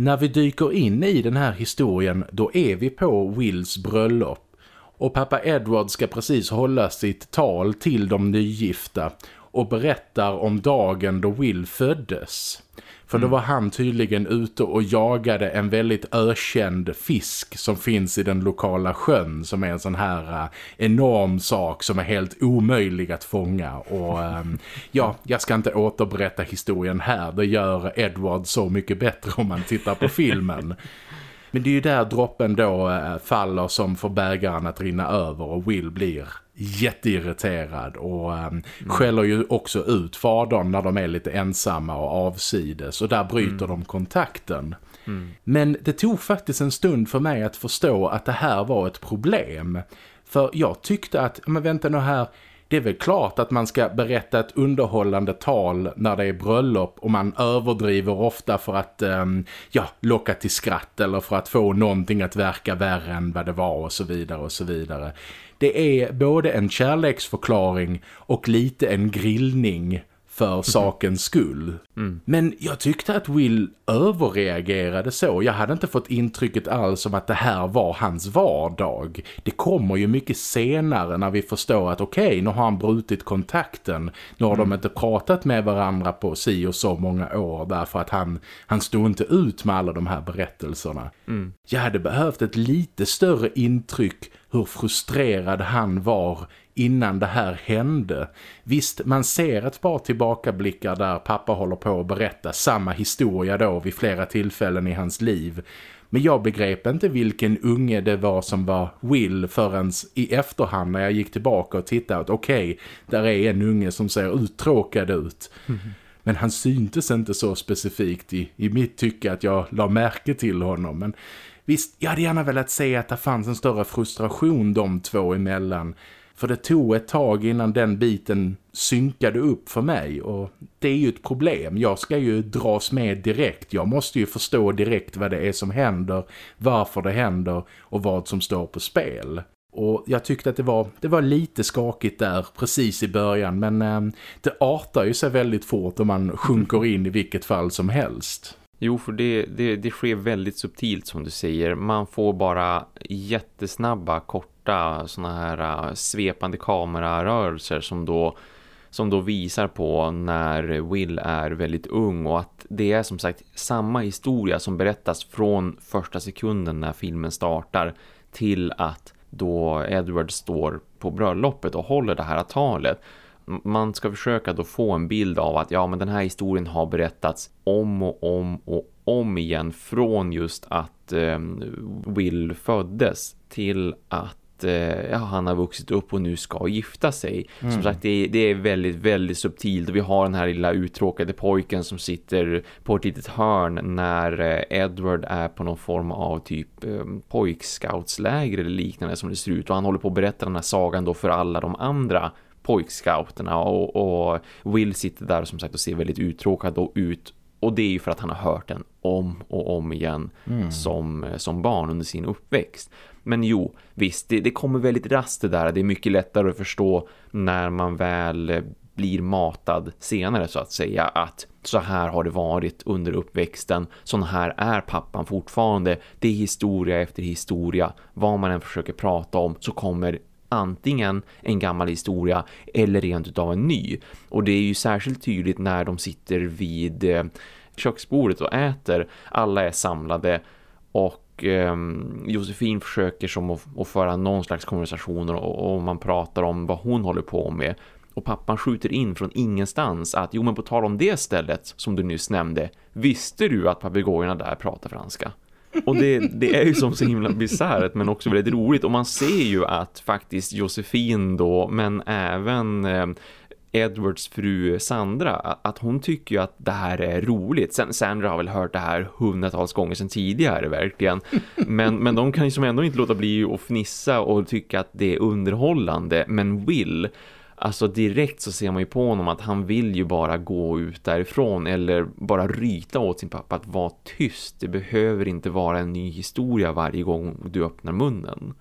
När vi dyker in i den här historien då är vi på Wills bröllop. Och pappa Edward ska precis hålla sitt tal till de nygifta och berättar om dagen då Will föddes. För då mm. var han tydligen ute och jagade en väldigt ökänd fisk som finns i den lokala sjön som är en sån här uh, enorm sak som är helt omöjlig att fånga. Och um, ja, jag ska inte återberätta historien här. Det gör Edward så mycket bättre om man tittar på filmen. Men det är ju där droppen då uh, faller som får bägaren att rinna över och Will blir jätteirriterad och um, mm. skäller ju också ut fadern när de är lite ensamma och avsides och där bryter mm. de kontakten. Mm. Men det tog faktiskt en stund för mig att förstå att det här var ett problem. För jag tyckte att, men vänta nu här, det är väl klart att man ska berätta ett underhållande tal när det är bröllop och man överdriver ofta för att um, ja, locka till skratt eller för att få någonting att verka värre än vad det var och så vidare och så vidare. Det är både en kärleksförklaring och lite en grillning för sakens skull. Mm. Men jag tyckte att Will överreagerade så. Jag hade inte fått intrycket alls om att det här var hans vardag. Det kommer ju mycket senare när vi förstår att okej, okay, nu har han brutit kontakten. Nu har mm. de inte pratat med varandra på si och så många år därför att han, han stod inte ut med alla de här berättelserna. Mm. Jag hade behövt ett lite större intryck hur frustrerad han var innan det här hände. Visst, man ser ett par tillbakablickar där pappa håller på att berätta samma historia då vid flera tillfällen i hans liv. Men jag begrep inte vilken unge det var som var Will förrän i efterhand när jag gick tillbaka och tittade att okej, okay, där är en unge som ser uttråkad ut. Mm. Men han syntes inte så specifikt i, i mitt tycke att jag la märke till honom. Men visst, jag hade gärna velat se att det fanns en större frustration de två emellan. För det tog ett tag innan den biten synkade upp för mig och det är ju ett problem. Jag ska ju dras med direkt. Jag måste ju förstå direkt vad det är som händer, varför det händer och vad som står på spel. Och jag tyckte att det var, det var lite skakigt där precis i början men eh, det artar ju sig väldigt fort om man sjunker in i vilket fall som helst. Jo, för det, det, det sker väldigt subtilt som du säger. Man får bara jättesnabba, korta såna här uh, svepande kamerarörelser som då, som då visar på när Will är väldigt ung och att det är som sagt samma historia som berättas från första sekunden när filmen startar till att då Edward står på bröllopet och håller det här talet. Man ska försöka då få en bild av att ja men den här historien har berättats om och om och om igen från just att eh, Will föddes till att eh, ja, han har vuxit upp och nu ska gifta sig. Mm. Som sagt, det är, det är, väldigt, väldigt subtilt. Och vi har den här lilla uttråkade pojken som sitter på ett litet hörn när eh, Edward är på någon form av typ eh, pojkscoutsläger eller liknande som det ser ut. Och han håller på att berätta den här sagan då för alla de andra pojkscouterna och, och Will sitter där som sagt och ser väldigt uttråkad och ut och det är ju för att han har hört den om och om igen mm. som, som barn under sin uppväxt. Men jo, visst, det, det kommer väldigt rast det där. Det är mycket lättare att förstå när man väl eh, blir matad senare så att säga att så här har det varit under uppväxten. Så här är pappan fortfarande. Det är historia efter historia. Vad man än försöker prata om så kommer antingen en gammal historia eller rent utav en ny. Och det är ju särskilt tydligt när de sitter vid eh, köksbordet och äter. Alla är samlade och eh, Josefin försöker som att, att föra någon slags konversationer och, och man pratar om vad hon håller på med. Och pappan skjuter in från ingenstans att jo men på tal om det stället som du nyss nämnde, visste du att papegojorna där pratar franska? Och det, det är ju som så himla bisarrt men också väldigt roligt. Och man ser ju att faktiskt Josefin då, men även eh, Edwards fru Sandra, att hon tycker ju att det här är roligt. Sen, Sandra har väl hört det här hundratals gånger sedan tidigare verkligen. Men, men de kan ju som ändå inte låta bli att fnissa och tycka att det är underhållande. Men Will Alltså direkt så ser man ju på honom att han vill ju bara gå ut därifrån eller bara ryta åt sin pappa att vara tyst. Det behöver inte vara en ny historia varje gång du öppnar munnen.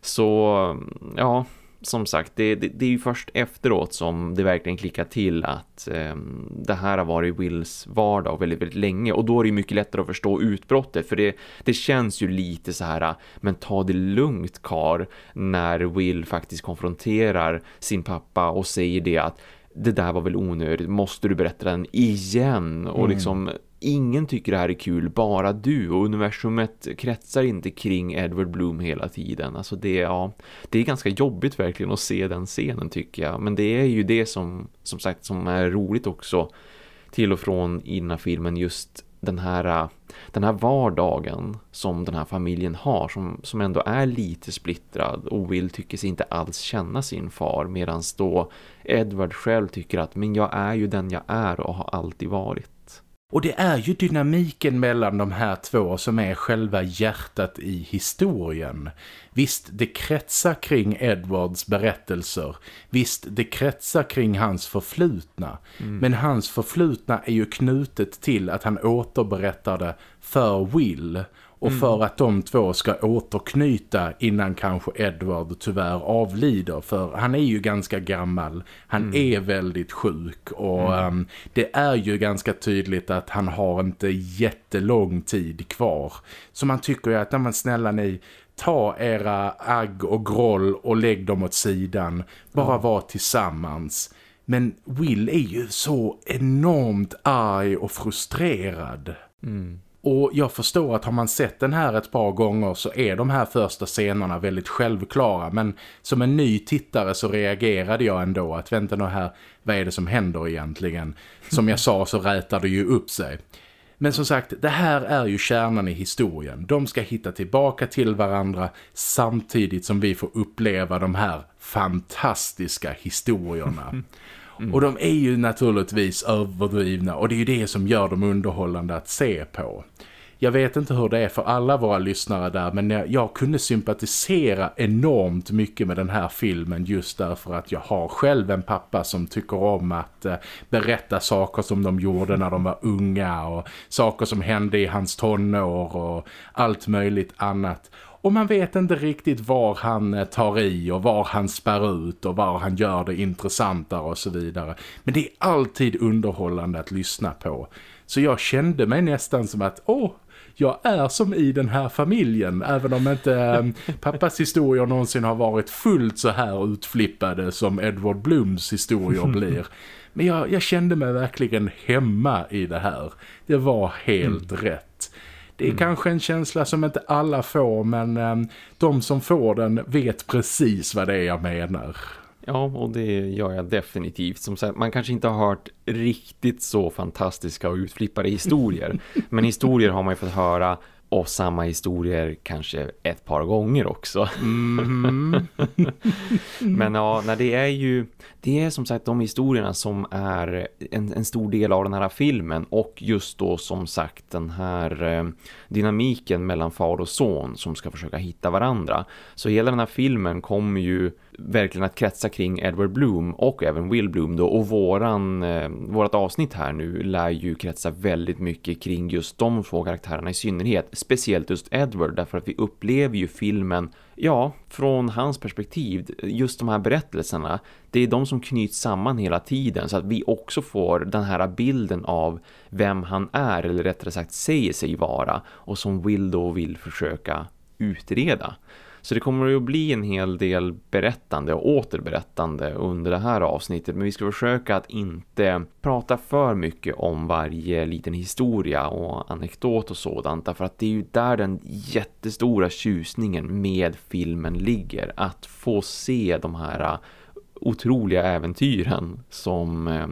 Så ja, som sagt, det, det, det, är ju först efteråt som det verkligen klickar till att eh, det här har varit Wills vardag väldigt, väldigt länge. Och då är det mycket lättare att förstå utbrottet. För det, det känns ju lite så här, men ta det lugnt kar när Will faktiskt konfronterar sin pappa och säger det att det där var väl onödigt, måste du berätta den igen? Och mm. liksom ingen tycker det här är kul, bara du och universumet kretsar inte kring Edward Bloom hela tiden. Alltså det, ja, det är ganska jobbigt verkligen att se den scenen tycker jag. Men det är ju det som, som sagt, som är roligt också till och från i den här filmen just den här, den här vardagen som den här familjen har som, som ändå är lite splittrad och Will tycker sig inte alls känna sin far medan då Edward själv tycker att men jag är ju den jag är och har alltid varit. Och det är ju dynamiken mellan de här två som är själva hjärtat i historien. Visst, det kretsar kring Edwards berättelser. Visst, det kretsar kring hans förflutna. Mm. Men hans förflutna är ju knutet till att han återberättar det för Will. Och mm. för att de två ska återknyta innan kanske Edward tyvärr avlider för han är ju ganska gammal, han mm. är väldigt sjuk och mm. um, det är ju ganska tydligt att han har inte jättelång tid kvar så man tycker ju att, när man snälla ni ta era agg och groll och lägg dem åt sidan. Bara ja. vara tillsammans. Men Will är ju så enormt arg och frustrerad. Mm. Och jag förstår att har man sett den här ett par gånger så är de här första scenerna väldigt självklara. Men som en ny tittare så reagerade jag ändå att vänta nu här, vad är det som händer egentligen? Som jag sa så rätar det ju upp sig. Men som sagt, det här är ju kärnan i historien. De ska hitta tillbaka till varandra samtidigt som vi får uppleva de här fantastiska historierna. Mm. Och de är ju naturligtvis överdrivna och det är ju det som gör dem underhållande att se på. Jag vet inte hur det är för alla våra lyssnare där men jag, jag, kunde sympatisera enormt mycket med den här filmen just därför att jag har själv en pappa som tycker om att eh, berätta saker som de gjorde när de var unga och saker som hände i hans tonår och allt möjligt annat. Och man vet inte riktigt var han eh, tar i och var han spär ut och var han gör det intressantare och så vidare. Men det är alltid underhållande att lyssna på. Så jag kände mig nästan som att, åh, jag är som i den här familjen även om inte äh, pappas historier någonsin har varit fullt så här utflippade som Edward Blooms historier blir. Men jag, jag kände mig verkligen hemma i det här. Det var helt mm. rätt. Det är mm. kanske en känsla som inte alla får men äh, de som får den vet precis vad det är jag menar. Ja, och det gör jag definitivt. Som sagt, man kanske inte har hört riktigt så fantastiska och utflippade historier. men historier har man ju fått höra och samma historier kanske ett par gånger också. Mm. Men ja, när det är ju det är som sagt de historierna som är en, en, stor del av den här filmen och just då som sagt den här eh, dynamiken mellan far och son som ska försöka hitta varandra. Så hela den här filmen kommer ju verkligen att kretsa kring Edward Bloom och även Will Bloom då. Och våran, eh, vårat avsnitt här nu lär ju kretsa väldigt mycket kring just de två karaktärerna i synnerhet, speciellt just Edward därför att vi upplever ju filmen ja, från hans perspektiv, just de här berättelserna, det är de som knyts samman hela tiden så att vi också får den här bilden av vem han är eller rättare sagt säger sig vara och som Will då vill försöka utreda. Så det kommer att bli en hel del berättande och återberättande under det här avsnittet. Men vi ska försöka att inte prata för mycket om varje liten historia och anekdot och sådant. Därför att det är ju där den jättestora tjusningen med filmen ligger. Att få se de här otroliga äventyren som eh,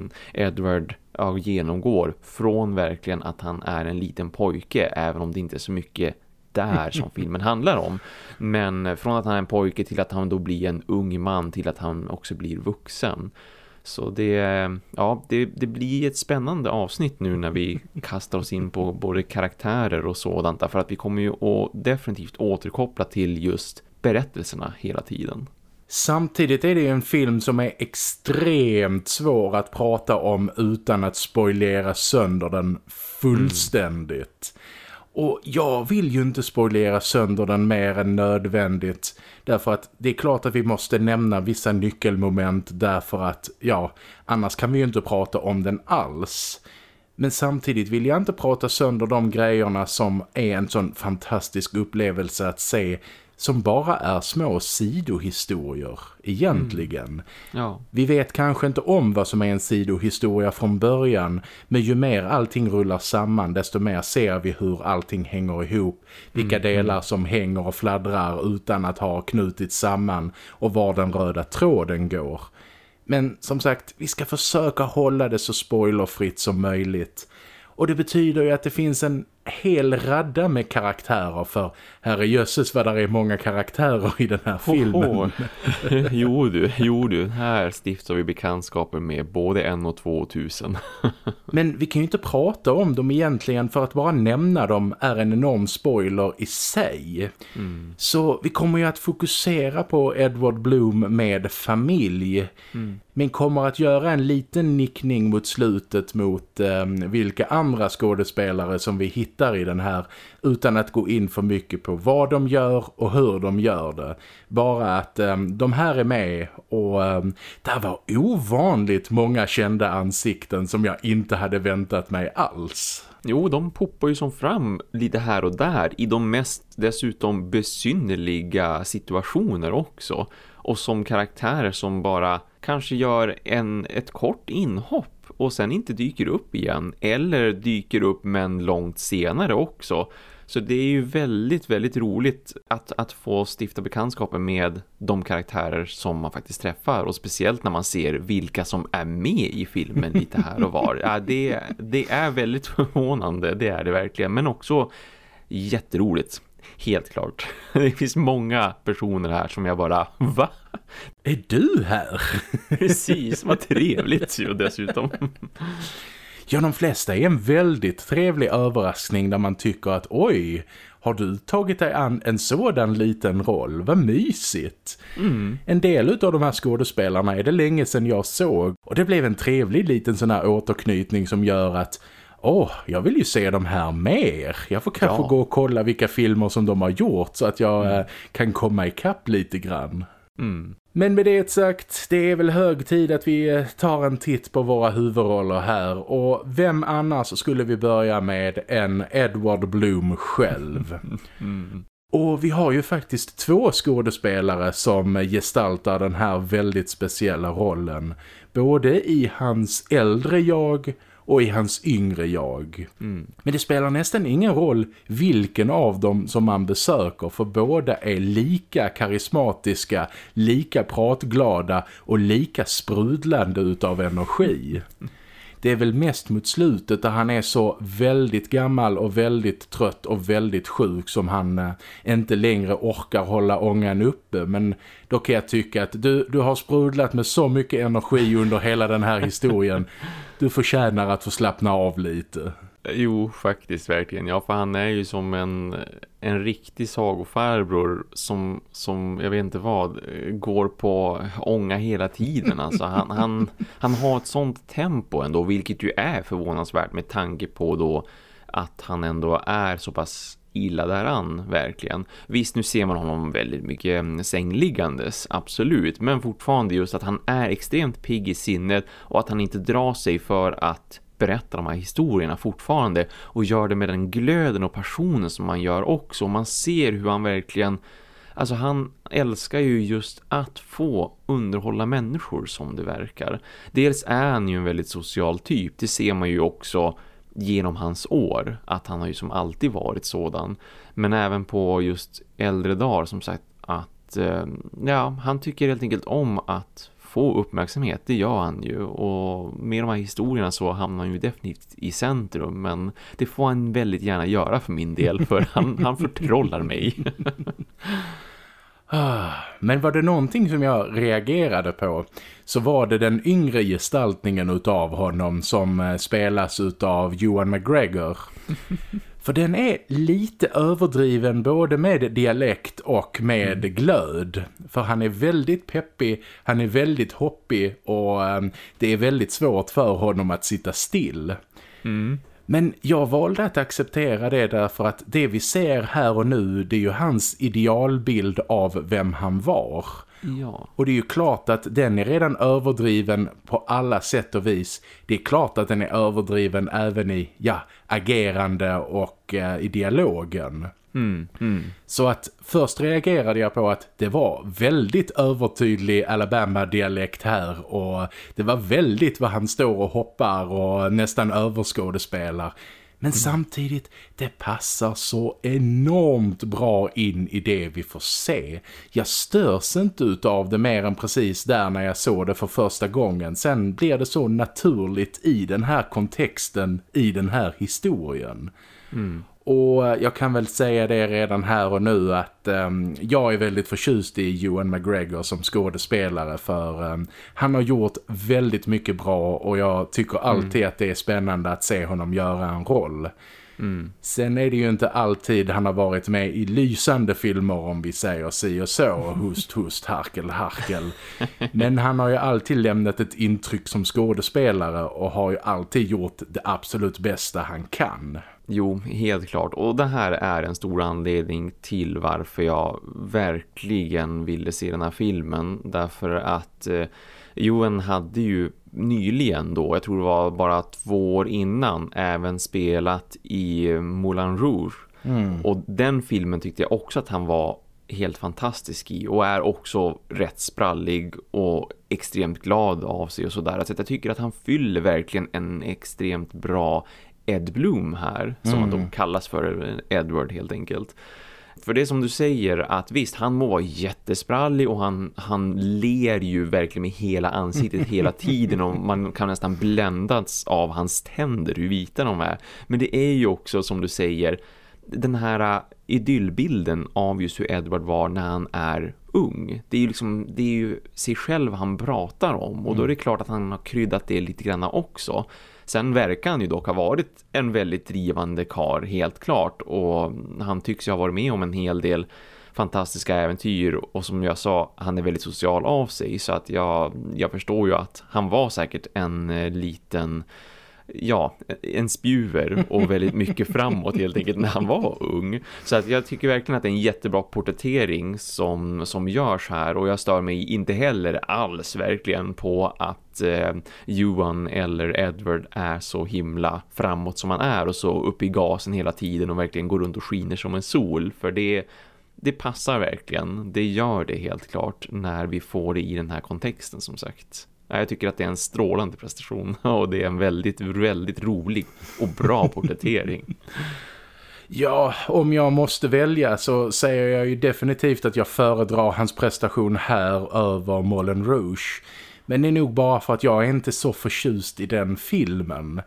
Edward genomgår från verkligen att han är en liten pojke även om det inte är så mycket där som filmen handlar om. Men från att han är en pojke till att han då blir en ung man till att han också blir vuxen. Så det, ja, det, det blir ett spännande avsnitt nu när vi kastar oss in på både karaktärer och sådant. Därför att vi kommer ju att definitivt återkoppla till just berättelserna hela tiden. Samtidigt är det en film som är extremt svår att prata om utan att spoilera sönder den fullständigt. Mm. Och jag vill ju inte spoilera sönder den mer än nödvändigt. Därför att det är klart att vi måste nämna vissa nyckelmoment därför att, ja, annars kan vi ju inte prata om den alls. Men samtidigt vill jag inte prata sönder de grejerna som är en sån fantastisk upplevelse att se som bara är små sidohistorier egentligen. Mm. Ja. Vi vet kanske inte om vad som är en sidohistoria från början men ju mer allting rullar samman desto mer ser vi hur allting hänger ihop. Vilka mm. delar som hänger och fladdrar utan att ha knutits samman och var den röda tråden går. Men som sagt, vi ska försöka hålla det så spoilerfritt som möjligt. Och det betyder ju att det finns en hel radda med karaktärer för herre jösses vad där är många karaktärer i den här filmen. Oh, oh. jo du, jo du, här stiftar vi bekantskaper med både en och två tusen. Men vi kan ju inte prata om dem egentligen för att bara nämna dem är en enorm spoiler i sig. Mm. Så vi kommer ju att fokusera på Edward Bloom med familj. Mm. Men kommer att göra en liten nickning mot slutet mot um, vilka andra skådespelare som vi hittar tittar i den här utan att gå in för mycket på vad de gör och hur de gör det. Bara att um, de här är med och um, där var ovanligt många kända ansikten som jag inte hade väntat mig alls. Jo, de poppar ju som fram lite här och där i de mest dessutom besynnerliga situationer också. Och som karaktärer som bara kanske gör en, ett kort inhopp och sen inte dyker upp igen. Eller dyker upp men långt senare också. Så det är ju väldigt, väldigt roligt att, att få stifta bekantskapen med de karaktärer som man faktiskt träffar. Och speciellt när man ser vilka som är med i filmen lite här och var. Ja, det, det är väldigt förvånande, det är det verkligen. Men också jätteroligt. Helt klart. Det finns många personer här som jag bara, va? Är du här? Precis, vad trevligt ju dessutom. Ja, de flesta är en väldigt trevlig överraskning där man tycker att oj, har du tagit dig an en sådan liten roll? Vad mysigt! Mm. En del av de här skådespelarna är det länge sedan jag såg och det blev en trevlig liten sån här återknytning som gör att åh, oh, jag vill ju se de här mer. Jag får kanske ja. gå och kolla vilka filmer som de har gjort så att jag mm. Eh, kan komma ikapp lite grann. Mm. Men med det sagt, det är väl hög tid att vi eh, tar en titt på våra huvudroller här. Och vem annars skulle vi börja med än Edward Bloom själv? Mm. Och vi har ju faktiskt två skådespelare som gestaltar den här väldigt speciella rollen. Både i hans äldre jag och i hans yngre jag. Mm. Men det spelar nästan ingen roll vilken av dem som man besöker för båda är lika karismatiska, lika pratglada och lika sprudlande utav energi. Det är väl mest mot slutet där han är så väldigt gammal och väldigt trött och väldigt sjuk som han eh, inte längre orkar hålla ångan uppe. Men då kan jag tycka att du, du har sprudlat med så mycket energi under hela den här historien. Du förtjänar att få slappna av lite. Jo, faktiskt verkligen. Ja, för han är ju som en, en riktig sagofarbror som, som, jag vet inte vad, går på ånga hela tiden. Alltså, han, han, han har ett sånt tempo ändå, vilket ju är förvånansvärt med tanke på då att han ändå är så pass illa däran, verkligen. Visst, nu ser man honom väldigt mycket mm, sängliggandes, absolut. Men fortfarande just att han är extremt pigg i sinnet och att han inte drar sig för att berätta de här historierna fortfarande och gör det med den glöden och passionen som man gör också. Man ser hur han verkligen, alltså han älskar ju just att få underhålla människor som det verkar. Dels är han ju en väldigt social typ, det ser man ju också genom hans år, att han har ju som alltid varit sådan. Men även på just äldre dagar som sagt att eh, ja, han tycker helt enkelt om att få uppmärksamhet, det gör han ju. Och med de här historierna så hamnar han ju definitivt i centrum. Men det får han väldigt gärna göra för min del, för han, han förtrollar mig. Men var det någonting som jag reagerade på så var det den yngre gestaltningen utav honom som eh, spelas utav Johan McGregor. För den är lite överdriven både med dialekt och med mm. glöd. För han är väldigt peppig, han är väldigt hoppig och um, det är väldigt svårt för honom att sitta still. Mm. Men jag valde att acceptera det därför att det vi ser här och nu det är ju hans idealbild av vem han var. Ja. Och det är ju klart att den är redan överdriven på alla sätt och vis. Det är klart att den är överdriven även i ja, agerande och eh, i dialogen. Mm, mm. Så att först reagerade jag på att det var väldigt övertydlig Alabama-dialekt här och det var väldigt vad han står och hoppar och nästan överskådespelar. Men mm. samtidigt, det passar så enormt bra in i det vi får se. Jag störs inte av det mer än precis där när jag såg det för första gången. Sen blir det så naturligt i den här kontexten, i den här historien. Mm. Och jag kan väl säga det redan här och nu att um, jag är väldigt förtjust i Ewan McGregor som skådespelare för um, han har gjort väldigt mycket bra och jag tycker alltid mm. att det är spännande att se honom göra en roll. Mm. Sen är det ju inte alltid han har varit med i lysande filmer om vi säger si och så. Hust, hust, harkel, harkel. Men han har ju alltid lämnat ett intryck som skådespelare och har ju alltid gjort det absolut bästa han kan. Jo, helt klart. Och det här är en stor anledning till varför jag verkligen ville se den här filmen. Därför att eh, Johan hade ju nyligen då, jag tror det var bara två år innan, även spelat i Moulin Rouge. Mm. Och den filmen tyckte jag också att han var helt fantastisk i och är också rätt sprallig och extremt glad av sig och sådär. Så jag tycker att han fyller verkligen en extremt bra Ed Bloom här, som mm. han då kallas för Edward helt enkelt. För det som du säger att visst, han må vara jättesprallig och han, han ler ju verkligen med hela ansiktet hela tiden och man kan nästan bländas av hans tänder, hur vita de är. Men det är ju också, som du säger, den här äh, idyllbilden av just hur Edward var när han är ung. Det är ju liksom det är ju sig själv han pratar om och då är det klart att han har kryddat det lite grann också. Sen verkar han ju dock ha varit en väldigt drivande kar helt klart. Och han tycks ju ha varit med om en hel del fantastiska äventyr. Och som jag sa, han är väldigt social av sig. Så att jag, jag förstår ju att han var säkert en eh, liten ja, en spjuver och väldigt mycket framåt helt enkelt när han var ung. Så att jag tycker verkligen att det är en jättebra porträttering som, som görs här och jag stör mig inte heller alls verkligen på att eh, Johan eller Edward är så himla framåt som han är och så upp i gasen hela tiden och verkligen går runt och skiner som en sol för det det passar verkligen, det gör det helt klart när vi får det i den här kontexten som sagt. Jag tycker att det är en strålande prestation och det är en väldigt, väldigt rolig och bra porträttering. Ja, om jag måste välja så säger jag ju definitivt att jag föredrar hans prestation här över Moulin Rouge. Men det är nog bara för att jag är inte så förtjust i den filmen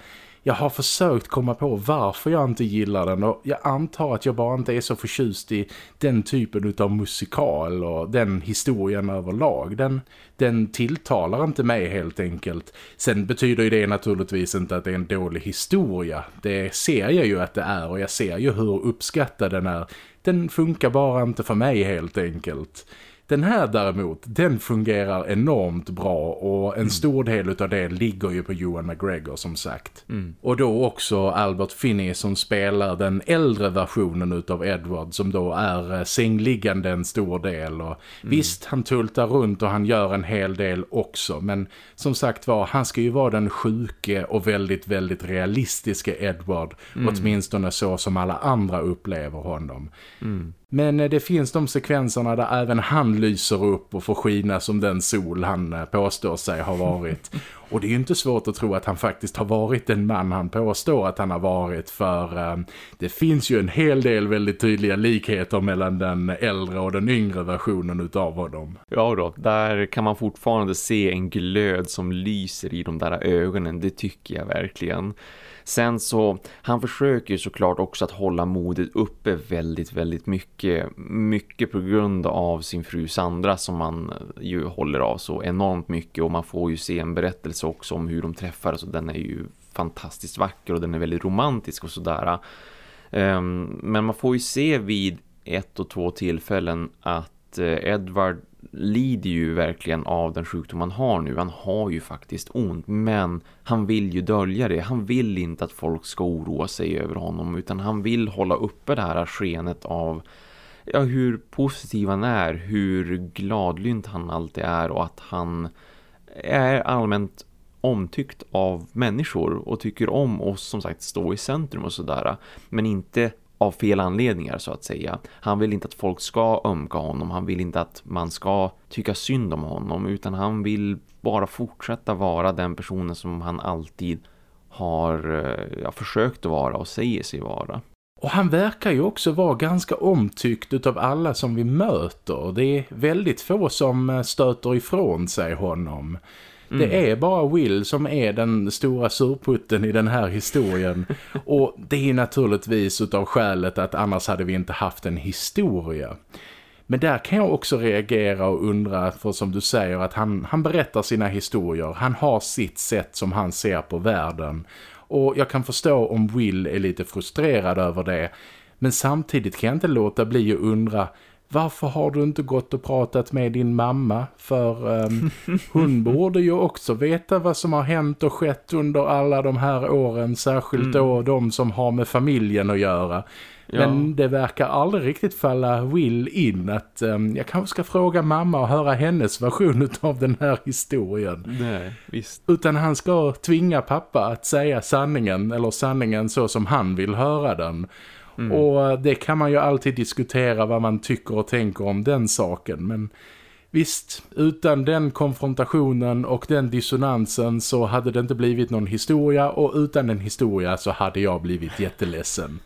jag har försökt komma på varför jag inte gillar den och jag antar att jag bara inte är så förtjust i den typen av musikal och den historien överlag. Den, den tilltalar inte mig helt enkelt. Sen betyder ju det naturligtvis inte att det är en dålig historia. Det ser jag ju att det är och jag ser ju hur uppskattad den är. Den funkar bara inte för mig helt enkelt. Den här däremot, den fungerar enormt bra och en mm. stor del av det ligger ju på Johan McGregor som sagt. Mm. Och då också Albert Finney som spelar den äldre versionen av Edward som då är eh, sängliggande en stor del. Och mm. Visst, han tultar runt och han gör en hel del också men som sagt var, han ska ju vara den sjuke och väldigt, väldigt realistiska Edward. Mm. Åtminstone så som alla andra upplever honom. Mm. Men eh, det finns de sekvenserna där även han lyser upp och får skina som den sol han eh, påstår sig ha varit. Och det är ju inte svårt att tro att han faktiskt har varit den man han påstår att han har varit för um, det finns ju en hel del väldigt tydliga likheter mellan den äldre och den yngre versionen utav honom. Ja då, där kan man fortfarande se en glöd som lyser i de där ögonen, det tycker jag verkligen. Sen så, han försöker ju såklart också att hålla modet uppe väldigt, väldigt mycket. Mycket på grund av sin fru Sandra som man ju håller av så enormt mycket. Och man får ju se en berättelse också om hur de träffades och den är ju fantastiskt vacker och den är väldigt romantisk och sådär. Ehm, men man får ju se vid ett och två tillfällen att eh, Edward lider ju verkligen av den sjukdom han har nu. Han har ju faktiskt ont men han vill ju dölja det. Han vill inte att folk ska oroa sig över honom utan han vill hålla uppe det här skenet av ja, hur positiv han är, hur gladlynt han alltid är och att han är allmänt omtyckt av människor och tycker om oss som sagt stå i centrum och sådär. Men inte av fel anledningar så att säga. Han vill inte att folk ska ömka honom. Han vill inte att man ska tycka synd om honom. Utan han vill bara fortsätta vara den personen som han alltid har eh, ja, försökt att vara och säger sig vara. Och han verkar ju också vara ganska omtyckt av alla som vi möter. Det är väldigt få som eh, stöter ifrån sig honom. Mm. Det är bara Will som är den stora surputten i den här historien. och det är naturligtvis utav skälet att annars hade vi inte haft en historia. Men där kan jag också reagera och undra, för som du säger, att han, han berättar sina historier. Han har sitt sätt som han ser på världen. Och jag kan förstå om Will är lite frustrerad över det. Men samtidigt kan jag inte låta bli att undra varför har du inte gått och pratat med din mamma? För um, hon borde ju också veta vad som har hänt och skett under alla de här åren. Särskilt mm. då de som har med familjen att göra. Ja. Men det verkar aldrig riktigt falla Will in att um, jag kanske ska fråga mamma och höra hennes version av den här historien. Nej, visst. Utan han ska tvinga pappa att säga sanningen eller sanningen så som han vill höra den. Mm. Och det kan man ju alltid diskutera vad man tycker och tänker om den saken. Men visst, utan den konfrontationen och den dissonansen så hade det inte blivit någon historia. Och utan en historia så hade jag blivit jätteledsen.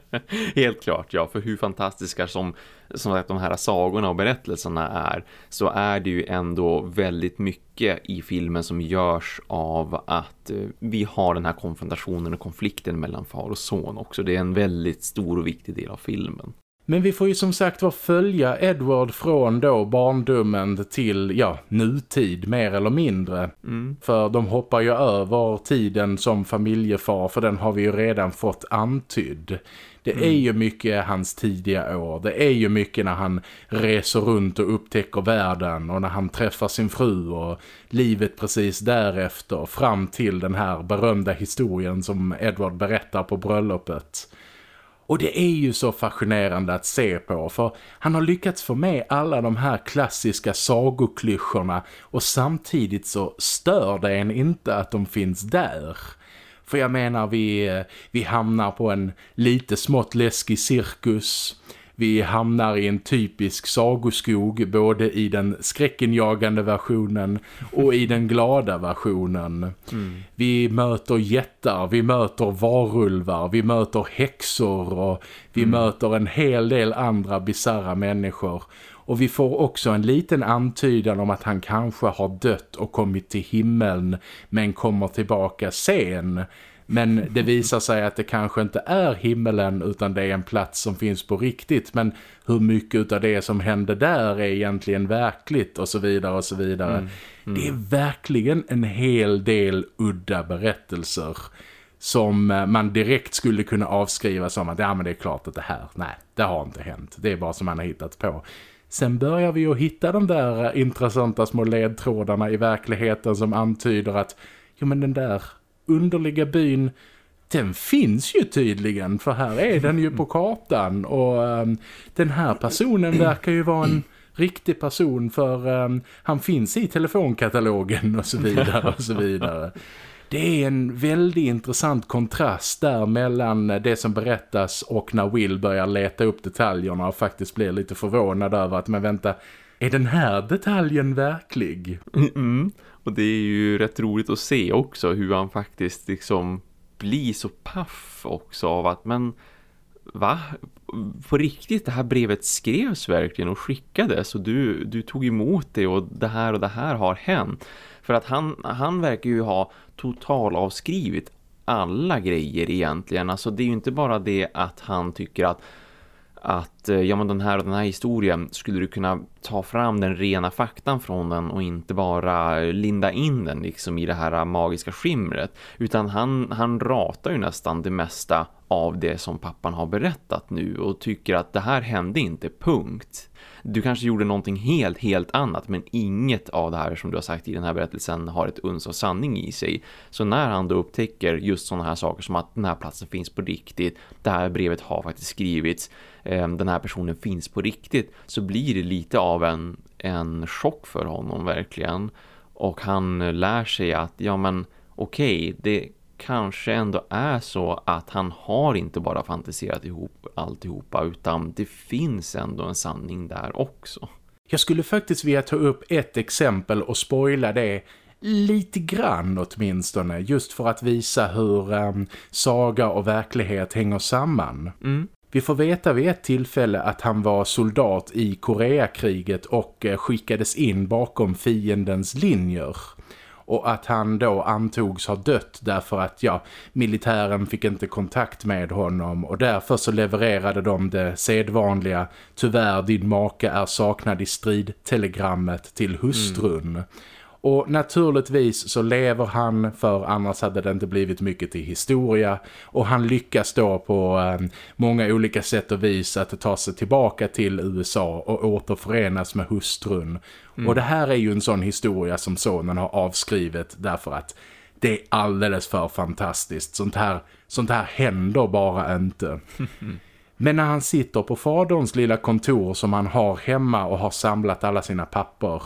Helt klart, ja. För hur fantastiska som, som sagt, de här sagorna och berättelserna är så är det ju ändå väldigt mycket i filmen som görs av att eh, vi har den här konfrontationen och konflikten mellan far och son också. Det är en väldigt stor och viktig del av filmen. Men vi får ju som sagt var följa Edward från då barndomen till, ja, nutid mer eller mindre. Mm. För de hoppar ju över tiden som familjefar, för den har vi ju redan fått antydd. Det mm. är ju mycket hans tidiga år. Det är ju mycket när han reser runt och upptäcker världen och när han träffar sin fru och livet precis därefter fram till den här berömda historien som Edward berättar på bröllopet. Och det är ju så fascinerande att se på för han har lyckats få med alla de här klassiska sagoklyschorna och samtidigt så stör det en inte att de finns där. För jag menar vi, eh, vi hamnar på en lite smått läskig cirkus vi hamnar i en typisk sagoskog både i den skräckenjagande versionen och i den glada versionen. Mm. Vi möter jättar, vi möter varulvar, vi möter häxor och vi mm. möter en hel del andra bizarra människor. Och vi får också en liten antydan om att han kanske har dött och kommit till himmeln men kommer tillbaka sen- men det visar sig att det kanske inte är himmelen utan det är en plats som finns på riktigt. Men hur mycket av det som hände där är egentligen verkligt och så vidare och så vidare. Mm. Mm. Det är verkligen en hel del udda berättelser som eh, man direkt skulle kunna avskriva som att ja men det är klart att det här, nej det har inte hänt. Det är bara som man har hittat på. Sen börjar vi att hitta de där eh, intressanta små ledtrådarna i verkligheten som antyder att jo men den där underliga byn den finns ju tydligen för här är den ju på kartan och um, den här personen verkar ju vara en riktig person för um, han finns i telefonkatalogen och så vidare och så vidare. Det är en väldigt intressant kontrast där mellan det som berättas och när Will börjar leta upp detaljerna och faktiskt blir lite förvånad över att men vänta, är den här detaljen verklig? Mm -mm. Och det är ju rätt roligt att se också hur han faktiskt liksom blir så paff också av att men va? På riktigt, det här brevet skrevs verkligen och skickades och du, du tog emot det och det här och det här har hänt. För att han, han verkar ju ha total avskrivit alla grejer egentligen. Alltså det är ju inte bara det att han tycker att att eh, ja men den här och den här historien skulle du kunna ta fram den rena faktan från den och inte bara linda in den liksom i det här magiska skimret utan han, han ratar ju nästan det mesta av det som pappan har berättat nu och tycker att det här hände inte, punkt. Du kanske gjorde någonting helt, helt annat men inget av det här som du har sagt i den här berättelsen har ett uns av sanning i sig. Så när han då upptäcker just sådana här saker som att den här platsen finns på riktigt, det här brevet har faktiskt skrivits, eh, den här personen finns på riktigt så blir det lite av en, en chock för honom verkligen. Och han lär sig att, ja men okej, okay, det kanske ändå är så att han har inte bara fantiserat ihop alltihopa utan det finns ändå en sanning där också. Jag skulle faktiskt vilja ta upp ett exempel och spoila det lite grann åtminstone just för att visa hur um, saga och verklighet hänger samman. Mm. Vi får veta vid ett tillfälle att han var soldat i Koreakriget och eh, skickades in bakom fiendens linjer och att han då antogs ha dött därför att ja, militären fick inte kontakt med honom och därför så levererade de det sedvanliga tyvärr din make är saknad i strid telegrammet till hustrun. Mm. Och naturligtvis så lever han för annars hade det inte blivit mycket till historia. Och han lyckas då på eh, många olika sätt och vis att ta sig tillbaka till USA och återförenas med hustrun. Mm. Och det här är ju en sån historia som sonen har avskrivit därför att det är alldeles för fantastiskt. Sånt här, sånt här händer bara inte. Men när han sitter på faderns lilla kontor som han har hemma och har samlat alla sina papper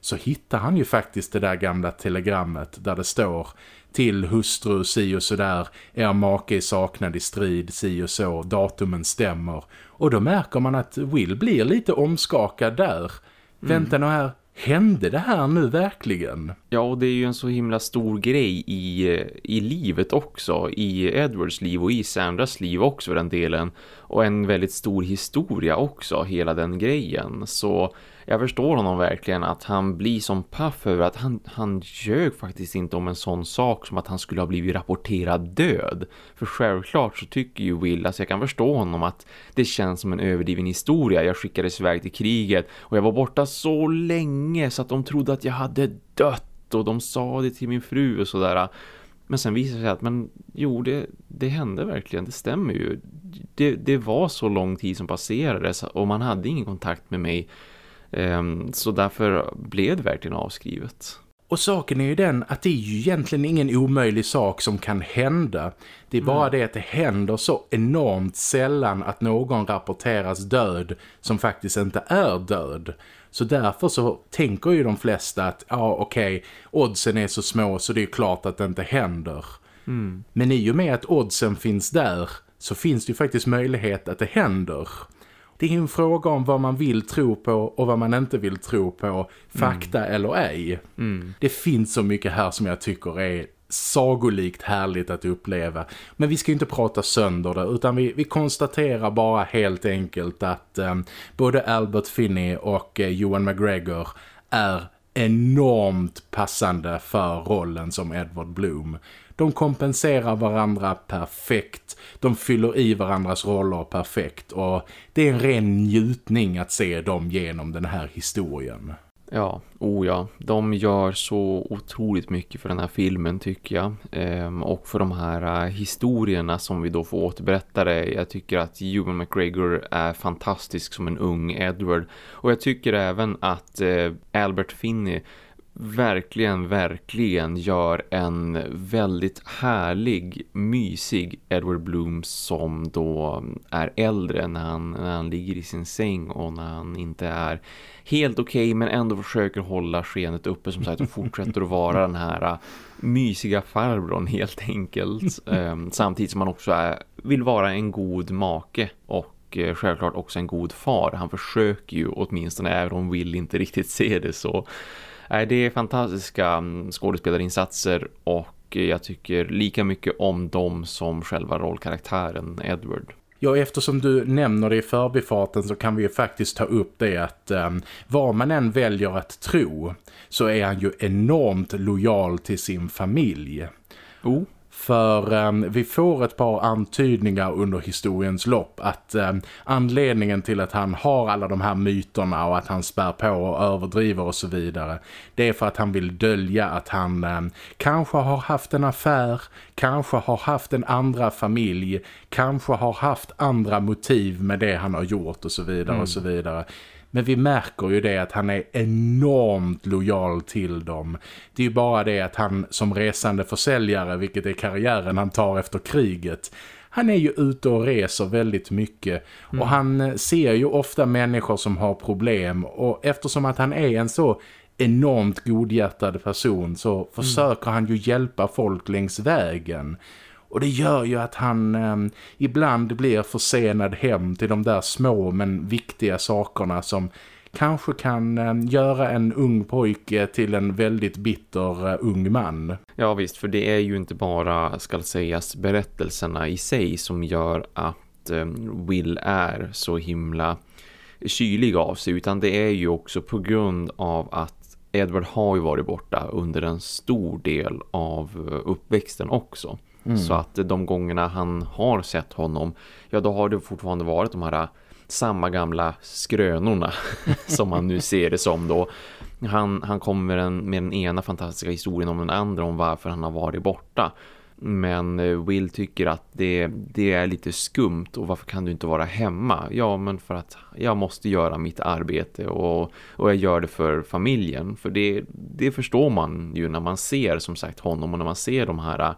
så hittar han ju faktiskt det där gamla telegrammet där det står till hustru si och så där, er make är saknad i strid si och så, datumen stämmer. Och då märker man att Will blir lite omskakad där. Mm. Vänta nu här, Hände det här nu verkligen? Ja, och det är ju en så himla stor grej i, i livet också. I Edwards liv och i Sandras liv också den delen. Och en väldigt stor historia också, hela den grejen. Så jag förstår honom verkligen att han blir som paff över att han, han ljög faktiskt inte om en sån sak som att han skulle ha blivit rapporterad död. För självklart så tycker ju Will, alltså jag kan förstå honom att det känns som en överdriven historia. Jag skickades iväg till kriget och jag var borta så länge så att de trodde att jag hade dött och de sa det till min fru och sådär. Men sen visade det sig att men jo, det, det hände verkligen, det stämmer ju. Det, det var så lång tid som passerades och man hade ingen kontakt med mig så därför blev det verkligen avskrivet. Och saken är ju den att det är ju egentligen ingen omöjlig sak som kan hända. Det är bara mm. det att det händer så enormt sällan att någon rapporteras död som faktiskt inte är död. Så därför så tänker ju de flesta att ja okej, okay, oddsen är så små så det är klart att det inte händer. Mm. Men i och med att oddsen finns där så finns det ju faktiskt möjlighet att det händer det är en fråga om vad man vill tro på och vad man inte vill tro på, fakta mm. eller ej. Mm. Det finns så mycket här som jag tycker är sagolikt härligt att uppleva. Men vi ska inte prata sönder det utan vi, vi konstaterar bara helt enkelt att um, både Albert Finney och uh, Johan McGregor är enormt passande för rollen som Edward Bloom. De kompenserar varandra perfekt. De fyller i varandras roller perfekt. Och det är en ren njutning att se dem genom den här historien. Ja, oh ja. De gör så otroligt mycket för den här filmen tycker jag. Ehm, och för de här uh, historierna som vi då får återberätta det. Jag tycker att Ewan McGregor är fantastisk som en ung Edward. Och jag tycker även att uh, Albert Finney verkligen, verkligen gör en väldigt härlig, mysig Edward Bloom som då är äldre när han, när han ligger i sin säng och när han inte är helt okej okay, men ändå försöker hålla skenet uppe som sagt och fortsätter att vara den här mysiga farbrorn helt enkelt. Um, samtidigt som han också är, vill vara en god make och eh, självklart också en god far. Han försöker ju åtminstone även om Will inte riktigt se det så det är fantastiska mm, skådespelarinsatser och jag tycker lika mycket om dem som själva rollkaraktären Edward. Ja, eftersom du nämner det i förbifarten så kan vi ju faktiskt ta upp det att um, vad man än väljer att tro så är han ju enormt lojal till sin familj. Oh. För um, vi får ett par antydningar under historiens lopp att um, anledningen till att han har alla de här myterna och att han spär på och överdriver och så vidare det är för att han vill dölja att han um, kanske har haft en affär, kanske har haft en andra familj, kanske har haft andra motiv med det han har gjort och så vidare mm. och så vidare. Men vi märker ju det att han är enormt lojal till dem. Det är ju bara det att han som resande försäljare, vilket är karriären han tar efter kriget, han är ju ute och reser väldigt mycket mm. och han ser ju ofta människor som har problem och eftersom att han är en så enormt godhjärtad person så mm. försöker han ju hjälpa folk längs vägen. Och det gör ju att han eh, ibland blir försenad hem till de där små men viktiga sakerna som kanske kan eh, göra en ung pojke till en väldigt bitter eh, ung man. Ja visst, för det är ju inte bara, ska sägas, berättelserna i sig som gör att eh, Will är så himla kylig av sig utan det är ju också på grund av att Edward har ju varit borta under en stor del av eh, uppväxten också. Mm. Så att de gångerna han har sett honom, ja då har det fortfarande varit de här äh, samma gamla skrönorna som man nu ser det som då. Han, han kommer med den, med den ena fantastiska historien om den andra om varför han har varit borta. Men äh, Will tycker att det, det är lite skumt och varför kan du inte vara hemma? Ja, men för att jag måste göra mitt arbete och, och jag gör det för familjen. För det, det förstår man ju när man ser som sagt honom och när man ser de här äh,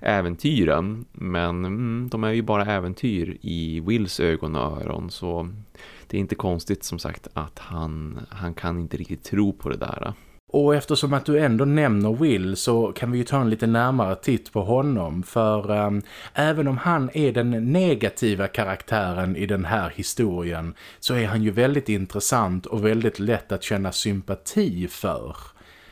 äventyren. Men mm, de är ju bara äventyr i Wills ögon och öron så det är inte konstigt som sagt att han, han kan inte riktigt tro på det där. Och eftersom att du ändå nämner Will så kan vi ju ta en lite närmare titt på honom. För um, även om han är den negativa karaktären i den här historien så är han ju väldigt intressant och väldigt lätt att känna sympati för.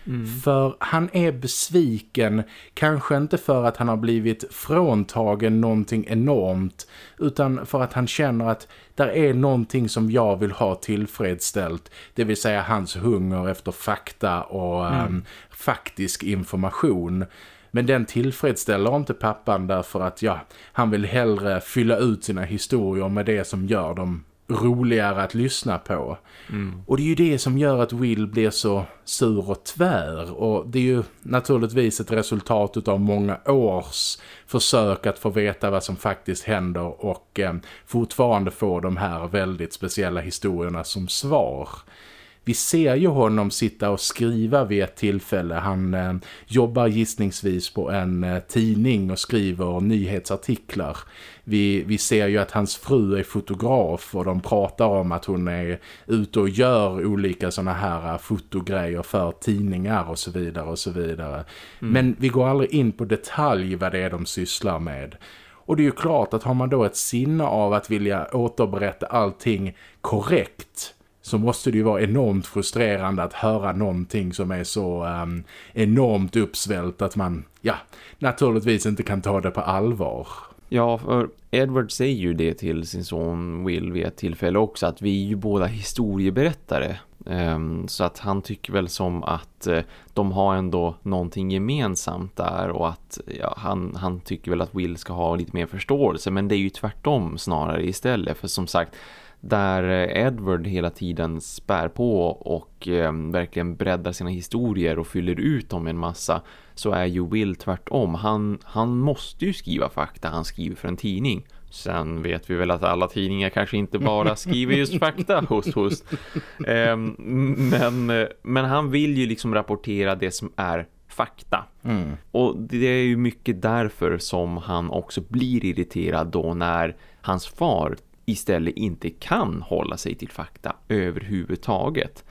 Mm. För han är besviken, kanske inte för att han har blivit fråntagen någonting enormt utan för att han känner att där är någonting som jag vill ha tillfredsställt. Det vill säga hans hunger efter fakta och mm. um, faktisk information. Men den tillfredsställer inte pappan därför att ja, han vill hellre fylla ut sina historier med det som gör dem roligare att lyssna på. Mm. Och det är ju det som gör att Will blir så sur och tvär och det är ju naturligtvis ett resultat av många års försök att få veta vad som faktiskt händer och eh, fortfarande få de här väldigt speciella historierna som svar. Vi ser ju honom sitta och skriva vid ett tillfälle. Han eh, jobbar gissningsvis på en eh, tidning och skriver nyhetsartiklar. Vi, vi ser ju att hans fru är fotograf och de pratar om att hon är ute och gör olika sådana här eh, fotogrejer för tidningar och så vidare och så vidare. Mm. Men vi går aldrig in på detalj vad det är de sysslar med. Och det är ju klart att har man då ett sinne av att vilja återberätta allting korrekt så måste det ju vara enormt frustrerande att höra någonting som är så um, enormt uppsvällt att man, ja, naturligtvis inte kan ta det på allvar. Ja, för Edward säger ju det till sin son Will vid ett tillfälle också att vi är ju båda historieberättare. Um, så att han tycker väl som att uh, de har ändå någonting gemensamt där och att ja, han, han tycker väl att Will ska ha lite mer förståelse men det är ju tvärtom snarare istället för som sagt där eh, Edward hela tiden spär på och eh, verkligen breddar sina historier och fyller ut dem en massa så är ju Will tvärtom. Han, han måste ju skriva fakta, han skriver för en tidning. Sen vet vi väl att alla tidningar kanske inte bara skriver just fakta hos host. Eh, men, men han vill ju liksom rapportera det som är fakta. Mm. Och det är ju mycket därför som han också blir irriterad då när hans far istället inte kan hålla sig till fakta överhuvudtaget.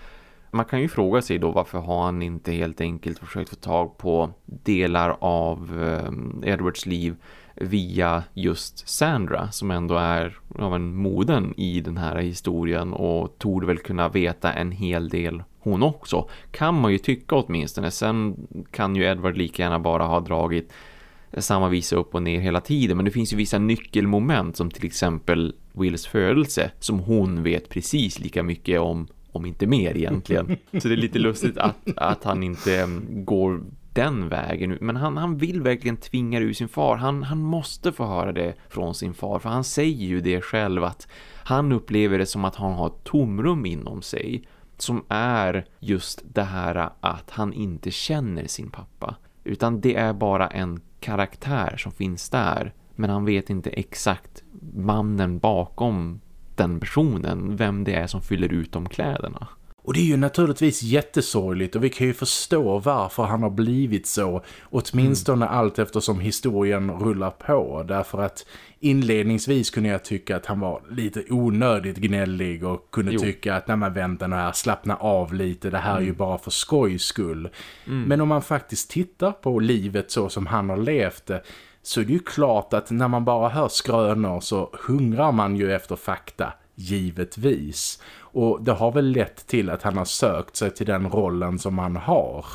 Man kan ju fråga sig då varför har han inte helt enkelt försökt få tag på delar av eh, Edwards liv via just Sandra som ändå är av en moden i den här historien och torde väl kunna veta en hel del hon också. Kan man ju tycka åtminstone. Sen kan ju Edward lika gärna bara ha dragit samma visa upp och ner hela tiden. Men det finns ju vissa nyckelmoment som till exempel Wills födelse som hon vet precis lika mycket om, om inte mer egentligen. Så det är lite lustigt att, att han inte mm, går den vägen. Men han, han vill verkligen tvinga ur sin far. Han, han måste få höra det från sin far. För han säger ju det själv att han upplever det som att han har ett tomrum inom sig. Som är just det här att han inte känner sin pappa. Utan det är bara en karaktär som finns där. Men han vet inte exakt mannen bakom den personen. Vem det är som fyller ut de kläderna. Och det är ju naturligtvis jättesorgligt och vi kan ju förstå varför han har blivit så. Åtminstone mm. allt eftersom historien rullar på. Därför att inledningsvis kunde jag tycka att han var lite onödigt gnällig och kunde jo. tycka att när man väntar här, slappna av lite, det här mm. är ju mm. bara för skojs skull. Mm. Men om man faktiskt tittar på livet så som han har levt det så är det ju klart att när man bara hör skrönor så hungrar man ju efter fakta, givetvis. Och det har väl lett till att han har sökt sig till den rollen som han har.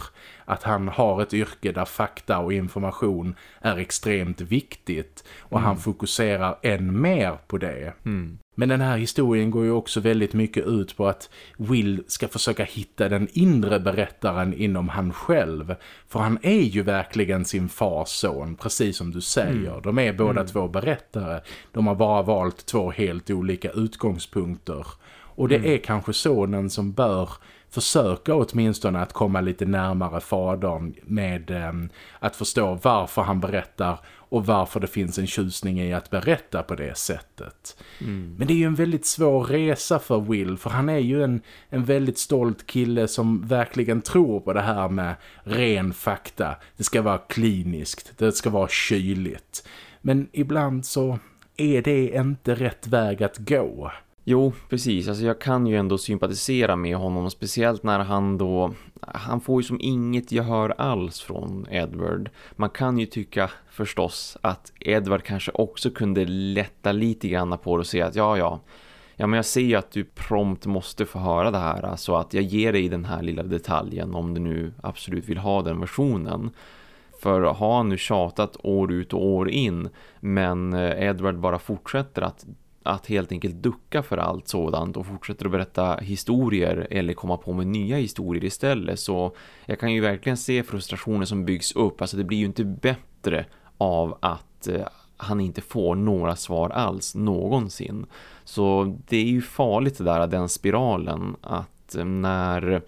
Att han har ett yrke där fakta och information är extremt viktigt. Och mm. han fokuserar än mer på det. Mm. Men den här historien går ju också väldigt mycket ut på att Will ska försöka hitta den inre berättaren inom han själv. För han är ju verkligen sin fars son, precis som du säger. Mm. De är båda mm. två berättare. De har bara valt två helt olika utgångspunkter. Och det mm. är kanske sonen som bör försöka åtminstone att komma lite närmare fadern med eh, att förstå varför han berättar och varför det finns en tjusning i att berätta på det sättet. Mm. Men det är ju en väldigt svår resa för Will för han är ju en, en väldigt stolt kille som verkligen tror på det här med ren fakta. Det ska vara kliniskt, det ska vara kyligt. Men ibland så är det inte rätt väg att gå. Jo, precis. Alltså jag kan ju ändå sympatisera med honom, speciellt när han då... Han får ju som inget gehör alls från Edward. Man kan ju tycka förstås att Edward kanske också kunde lätta lite grann på det och säga att ja, ja, ja men jag ser ju att du prompt måste få höra det här. Så att jag ger dig den här lilla detaljen om du nu absolut vill ha den versionen. För har han nu tjatat år ut och år in men eh, Edward bara fortsätter att att helt enkelt ducka för allt sådant och fortsätter att berätta historier eller komma på med nya historier istället. Så jag kan ju verkligen se frustrationen som byggs upp. Alltså det blir ju inte bättre av att eh, han inte får några svar alls någonsin. Så det är ju farligt det där den spiralen att eh, när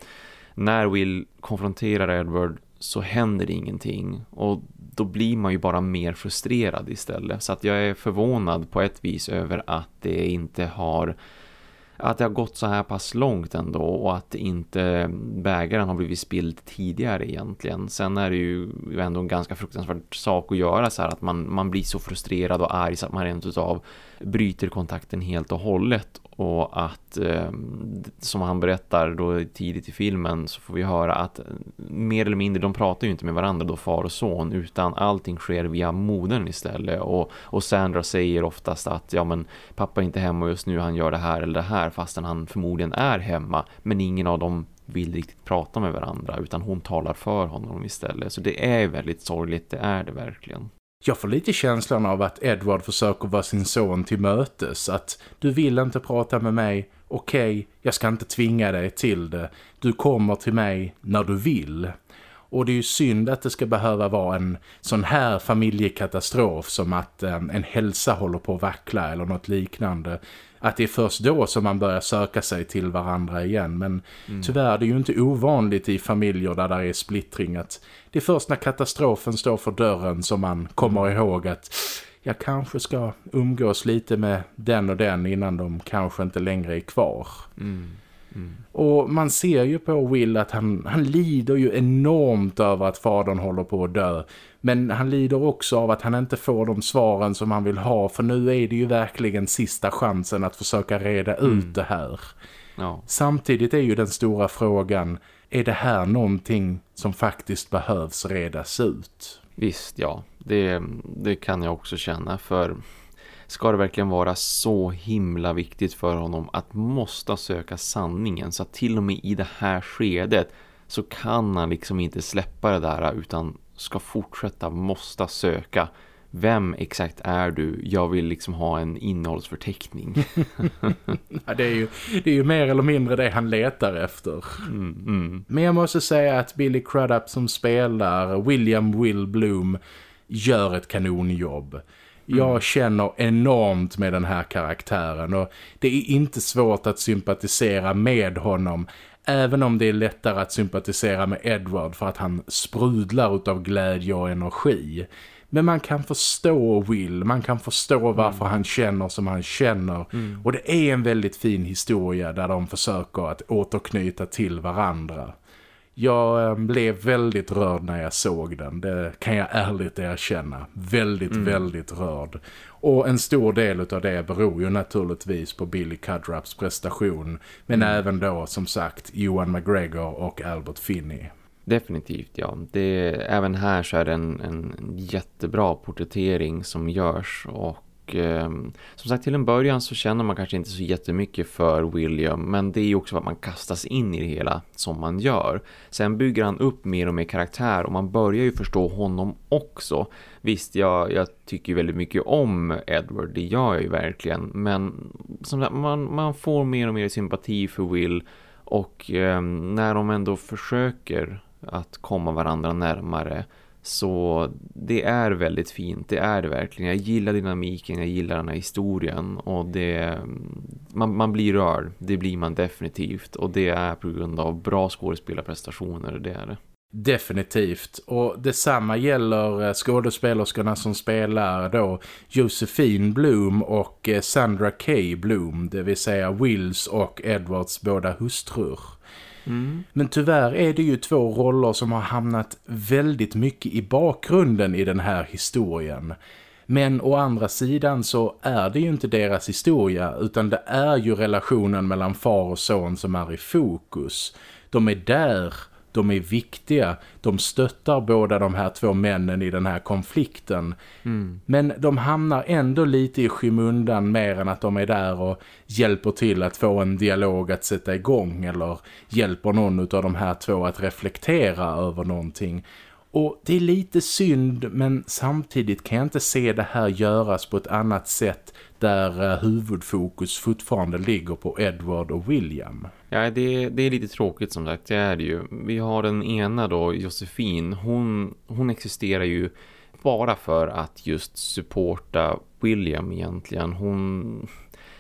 när Will konfronterar Edward så händer ingenting. Och då blir man ju bara mer frustrerad istället. Så att jag är förvånad på ett vis över att det inte har att det har gått så här pass långt ändå och att inte bägaren har blivit spilld tidigare egentligen. Sen är det ju ändå en ganska fruktansvärd sak att göra så här att man, man blir så frustrerad och arg så att man rent utav bryter kontakten helt och hållet. Och att eh, som han berättar då tidigt i filmen så får vi höra att eh, mer eller mindre de pratar ju inte med varandra då far och son utan allting sker via modern istället. Och, och Sandra säger oftast att ja men pappa är inte hemma just nu han gör det här eller det här fastän han förmodligen är hemma. Men ingen av dem vill riktigt prata med varandra utan hon talar för honom istället. Så det är väldigt sorgligt, det är det verkligen. Jag får lite känslan av att Edward försöker vara sin son till mötes. Att du vill inte prata med mig. Okej, okay, jag ska inte tvinga dig till det. Du kommer till mig när du vill. Och det är ju synd att det ska behöva vara en sån här familjekatastrof som att en, en hälsa håller på att vackla eller något liknande att det är först då som man börjar söka sig till varandra igen. Men mm. tyvärr det är ju inte ovanligt i familjer där det är splittring att det är först när katastrofen står för dörren som man kommer mm. ihåg att jag kanske ska umgås lite med den och den innan de kanske inte längre är kvar. Mm. Mm. Och man ser ju på Will att han, han lider ju enormt över att fadern håller på att dö. Men han lider också av att han inte får de svaren som han vill ha. För nu är det ju verkligen sista chansen att försöka reda mm. ut det här. Ja. Samtidigt är ju den stora frågan, är det här någonting som faktiskt behövs redas ut? Visst, ja. Det, det kan jag också känna för ska det verkligen vara så himla viktigt för honom att måste söka sanningen så att till och med i det här skedet så kan han liksom inte släppa det där utan ska fortsätta, måste söka vem exakt är du? Jag vill liksom ha en innehållsförteckning. ja, det, är ju, det är ju mer eller mindre det han letar efter. Mm, mm. Men jag måste säga att Billy Crudup som spelar William Will Bloom gör ett kanonjobb. Jag mm. känner enormt med den här karaktären och det är inte svårt att sympatisera med honom även om det är lättare att sympatisera med Edward för att han sprudlar av glädje och energi. Men man kan förstå Will, man kan förstå mm. varför mm. han känner som han känner. Mm. Och det är en väldigt fin historia där de försöker att återknyta till varandra. Jag eh, blev väldigt rörd när jag såg den, det kan jag ärligt erkänna. Väldigt, mm. väldigt rörd. Och en stor del av det beror ju naturligtvis på Billy Cudrups prestation. Men mm. även då, som sagt, Johan McGregor och Albert Finney. Definitivt, ja. Det, även här så är det en, en jättebra porträttering som görs och och eh, som sagt till en början så känner man kanske inte så jättemycket för William men det är ju också att man kastas in i det hela som man gör. Sen bygger han upp mer och mer karaktär och man börjar ju förstå honom också. Visst, jag, jag tycker ju väldigt mycket om Edward, det gör jag ju verkligen. Men som sagt, man, man får mer och mer sympati för Will och eh, när de ändå försöker att komma varandra närmare så det är väldigt fint, det är det verkligen. Jag gillar dynamiken, jag gillar den här historien och det, man, man blir rörd, det blir man definitivt. Och det är på grund av bra skådespelarprestationer, det är det. Definitivt. Och detsamma gäller eh, skådespelerskorna som spelar då Josephine Bloom och eh, Sandra Kay Bloom, det vill säga Wills och Edwards båda hustrur. Mm. Men tyvärr är det ju två roller som har hamnat väldigt mycket i bakgrunden i den här historien. Men å andra sidan så är det ju inte deras historia utan det är ju relationen mellan far och son som är i fokus. De är där de är viktiga. De stöttar båda de här två männen i den här konflikten. Mm. Men de hamnar ändå lite i skymundan mer än att de är där och hjälper till att få en dialog att sätta igång eller hjälper någon av de här två att reflektera över någonting. Och det är lite synd men samtidigt kan jag inte se det här göras på ett annat sätt där eh, huvudfokus fortfarande ligger på Edward och William. Ja, det, det är lite tråkigt som sagt, det är det ju. Vi har den ena då, Josefin, hon, hon existerar ju bara för att just supporta William egentligen. Hon,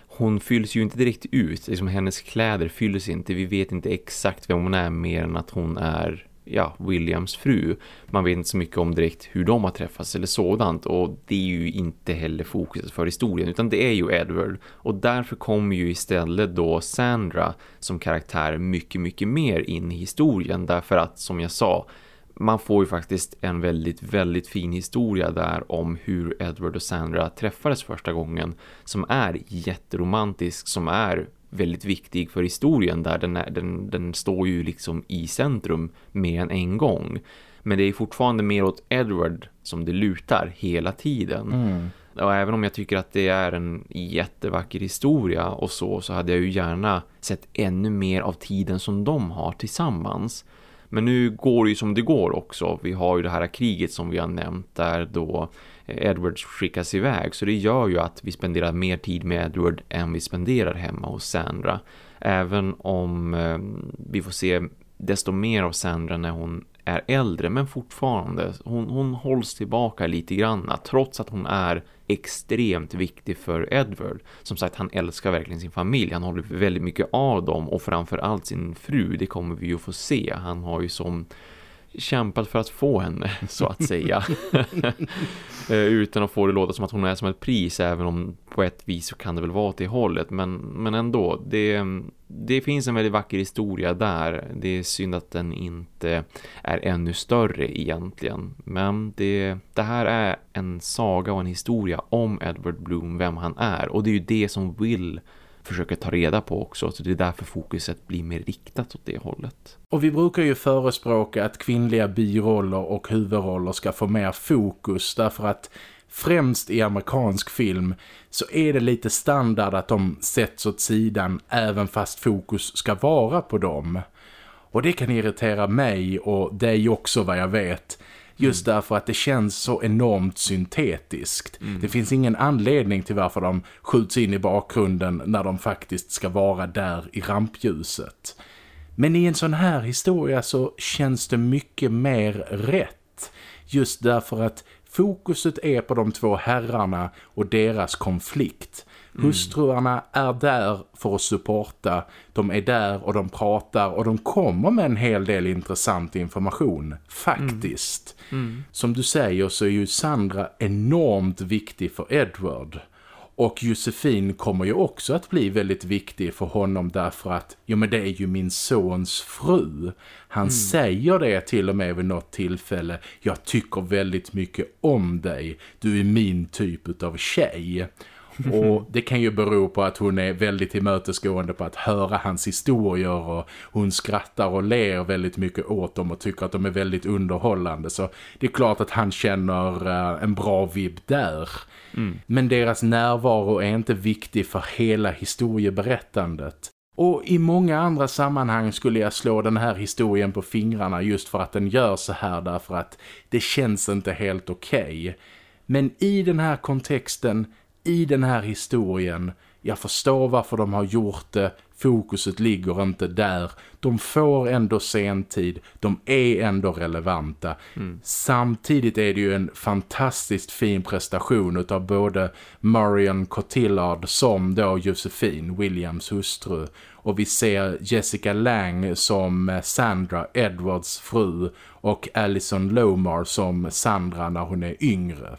hon fylls ju inte direkt ut, liksom hennes kläder fylls inte. Vi vet inte exakt vem hon är mer än att hon är ja, Williams fru. Man vet inte så mycket om direkt hur de har träffats eller sådant. Och det är ju inte heller fokuset för historien utan det är ju Edward. Och därför kommer ju istället då Sandra som karaktär mycket mycket mer in i historien. Därför att som jag sa man får ju faktiskt en väldigt, väldigt fin historia där om hur Edward och Sandra träffades första gången som är jätteromantisk, som är väldigt viktig för historien där den, är, den, den står ju liksom i centrum mer än en gång. Men det är fortfarande mer åt Edward som det lutar hela tiden. Mm. Och även om jag tycker att det är en jättevacker historia och så så hade jag ju gärna sett ännu mer av tiden som de har tillsammans. Men nu går det ju som det går också. Vi har ju det här kriget som vi har nämnt där då Edward skickas iväg. Så det gör ju att vi spenderar mer tid med Edward än vi spenderar hemma hos Sandra. Även om eh, vi får se desto mer av Sandra när hon är äldre men fortfarande hon, hon hålls tillbaka lite grann trots att hon är extremt viktig för Edward. Som sagt, han älskar verkligen sin familj. Han håller väldigt mycket av dem och framförallt sin fru. Det kommer vi ju få se. Han har ju som kämpat för att få henne, så att säga. Eh, utan att få det låta som att hon är som ett pris, även om på ett vis så kan det väl vara det hållet. Men, men ändå, det, det finns en väldigt vacker historia där. Det är synd att den inte är ännu större egentligen. Men det, det här är en saga och en historia om Edward Bloom, vem han är. Och det är ju det som Will försöker ta reda på också. Så det är därför fokuset blir mer riktat åt det hållet. Och vi brukar ju förespråka att kvinnliga biroller och huvudroller ska få mer fokus därför att främst i amerikansk film så är det lite standard att de sätts åt sidan även fast fokus ska vara på dem. Och det kan irritera mig och dig också vad jag vet. Just mm. därför att det känns så enormt syntetiskt. Mm. Det finns ingen anledning till varför de skjuts in i bakgrunden när de faktiskt ska vara där i rampljuset. Men i en sån här historia så känns det mycket mer rätt. Just därför att fokuset är på de två herrarna och deras konflikt. Mm. Hustruarna är där för att supporta. De är där och de pratar och de kommer med en hel del intressant information. Faktiskt. Mm. Mm. Som du säger så är ju Sandra enormt viktig för Edward. Och Josefin kommer ju också att bli väldigt viktig för honom därför att, jo men det är ju min sons fru. Han mm. säger det till och med vid något tillfälle. Jag tycker väldigt mycket om dig. Du är min typ av tjej. Och det kan ju bero på att hon är väldigt tillmötesgående på att höra hans historier och hon skrattar och ler väldigt mycket åt dem och tycker att de är väldigt underhållande. Så det är klart att han känner uh, en bra vibb där. Mm. Men deras närvaro är inte viktig för hela historieberättandet. Och i många andra sammanhang skulle jag slå den här historien på fingrarna just för att den gör så här därför att det känns inte helt okej. Okay. Men i den här kontexten i den här historien, jag förstår varför de har gjort det, fokuset ligger inte där. De får ändå sentid, de är ändå relevanta. Mm. Samtidigt är det ju en fantastiskt fin prestation av både Marion Cotillard som då Josefin, Williams hustru. Och vi ser Jessica Lang som Sandra Edwards fru och Alison Lomar som Sandra när hon är yngre.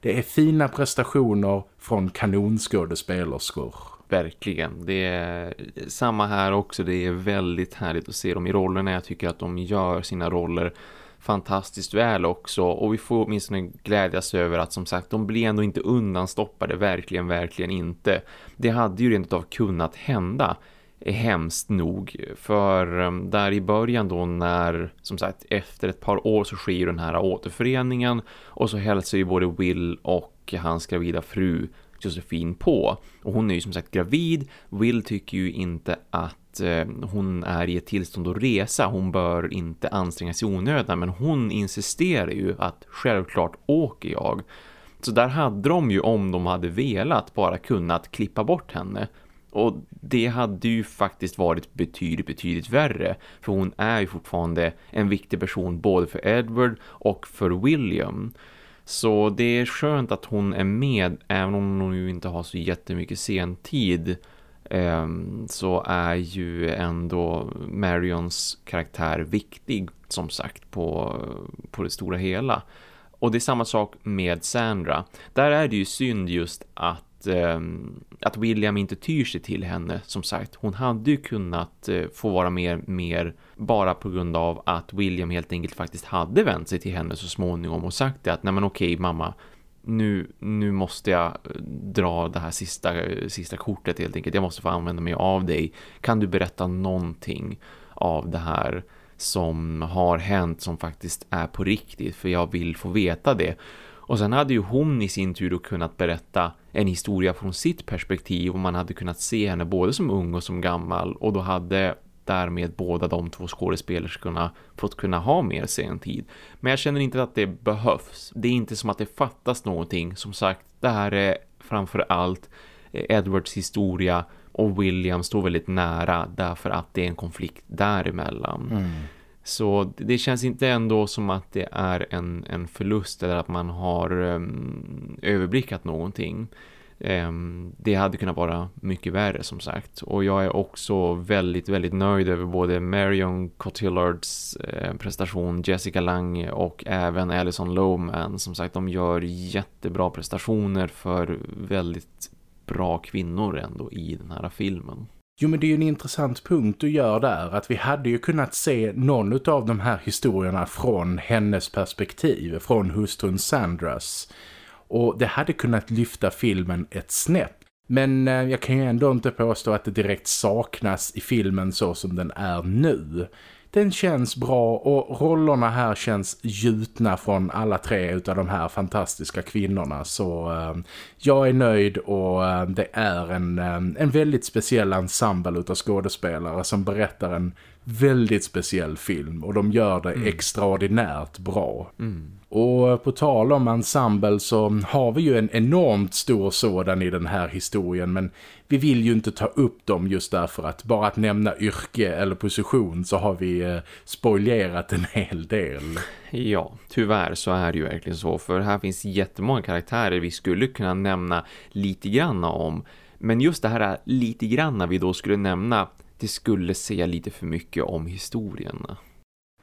Det är fina prestationer från kanonskådespelerskor. Verkligen. Det är samma här också. Det är väldigt härligt att se dem i rollerna. Jag tycker att de gör sina roller fantastiskt väl också. Och vi får åtminstone glädjas över att som sagt de blir ändå inte undanstoppade. Verkligen, verkligen inte. Det hade ju rent av kunnat hända eh, hemskt nog för ehm, där i början då när som sagt efter ett par år så sker den här återföreningen och så hälsar ju både Will och hans gravida fru Josefin på. Och hon är ju som sagt gravid. Will tycker ju inte att eh, hon är i ett tillstånd att resa. Hon bör inte anstränga sig onödan. Men hon insisterar ju att självklart åker jag. Så där hade de ju om de hade velat bara kunnat klippa bort henne. Och det hade ju faktiskt varit betydligt, betydligt värre. För hon är ju fortfarande en viktig person både för Edward och för William. Så det är skönt att hon är med även om hon ju inte har så jättemycket sentid ehm, så är ju ändå Marions karaktär viktig som sagt på, på det stora hela. Och det är samma sak med Sandra. Där är det ju synd just att Ehm, att William inte tyr sig till henne som sagt. Hon hade ju kunnat eh, få vara mer, mer bara på grund av att William helt enkelt faktiskt hade vänt sig till henne så småningom och sagt det att nej men okej mamma nu, nu måste jag eh, dra det här sista, eh, sista kortet helt enkelt. Jag måste få använda mig av dig. Kan du berätta någonting av det här som har hänt som faktiskt är på riktigt för jag vill få veta det. Och sen hade ju hon i sin tur då kunnat berätta en historia från sitt perspektiv och man hade kunnat se henne både som ung och som gammal och då hade därmed båda de två skådespelerskorna fått kunna ha mer sen tid. Men jag känner inte att det behövs. Det är inte som att det fattas någonting. Som sagt, det här är framför allt eh, Edwards historia och William står väldigt nära därför att det är en konflikt däremellan. Mm. Så det känns inte ändå som att det är en, en förlust eller att man har ehm, um, överblickat någonting. Um, det hade kunnat vara mycket värre som sagt. Och jag är också väldigt, väldigt nöjd över både Marion Cotillards eh, prestation, Jessica Lange och även Alison Lohman. Som sagt, de gör jättebra prestationer för väldigt bra kvinnor ändå i den här filmen. Jo men det är ju en intressant punkt du gör där att vi hade ju kunnat se någon av de här historierna från hennes perspektiv, från hustrun Sandras. Och det hade kunnat lyfta filmen ett snäpp. Men eh, jag kan ju ändå inte påstå att det direkt saknas i filmen så som den är nu den känns bra och rollerna här känns gjutna från alla tre utav de här fantastiska kvinnorna. Så eh, jag är nöjd och eh, det är en, ehm, en väldigt speciell ensemble utav skådespelare som berättar en väldigt speciell film och de gör det mm. extraordinärt bra. Mm. Och på tal om ensemble så har vi ju en enormt stor sådan i den här historien men vi vill ju inte ta upp dem just därför att bara att nämna yrke eller position så har vi eh, spoilerat en hel del. Ja, tyvärr så är det ju verkligen så för här finns jättemånga karaktärer vi skulle kunna nämna lite grann om. Men just det här lite grann vi då skulle nämna det skulle säga lite för mycket om historien.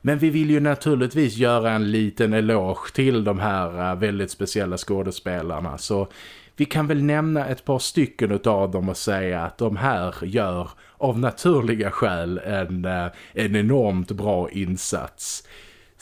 Men vi vill ju naturligtvis göra en liten eloge till de här eh, väldigt speciella skådespelarna. Så vi kan väl nämna ett par stycken av dem och säga att de här gör av naturliga skäl en, eh, en enormt bra insats.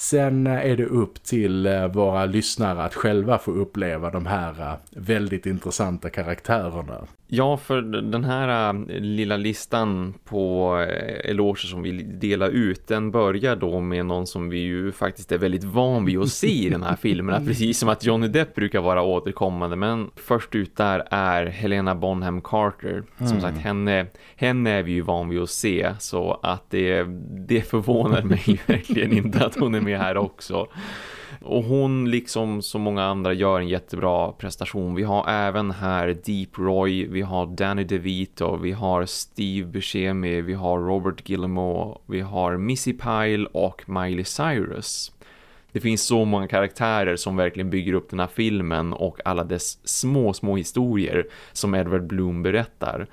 Sen är det upp till våra lyssnare att själva få uppleva de här väldigt intressanta karaktärerna. Ja, för den här äh, lilla listan på eloger som vi delar ut, den börjar då med någon som vi ju faktiskt är väldigt van vid att se i den här filmen. Precis som att Johnny Depp brukar vara återkommande. Men först ut där är Helena Bonham Carter. Som mm. sagt, henne, henne är vi ju van vid att se. Så att det, det förvånar mig verkligen inte att hon är med här också. Och hon liksom så många andra gör en jättebra prestation. Vi har även här Deep Roy, vi har Danny DeVito, vi har Steve Buscemi, vi har Robert Gilmore, vi har Missy Pyle och Miley Cyrus. Det finns så många karaktärer som verkligen bygger upp den här filmen och alla dess små, små historier som Edward Bloom berättar.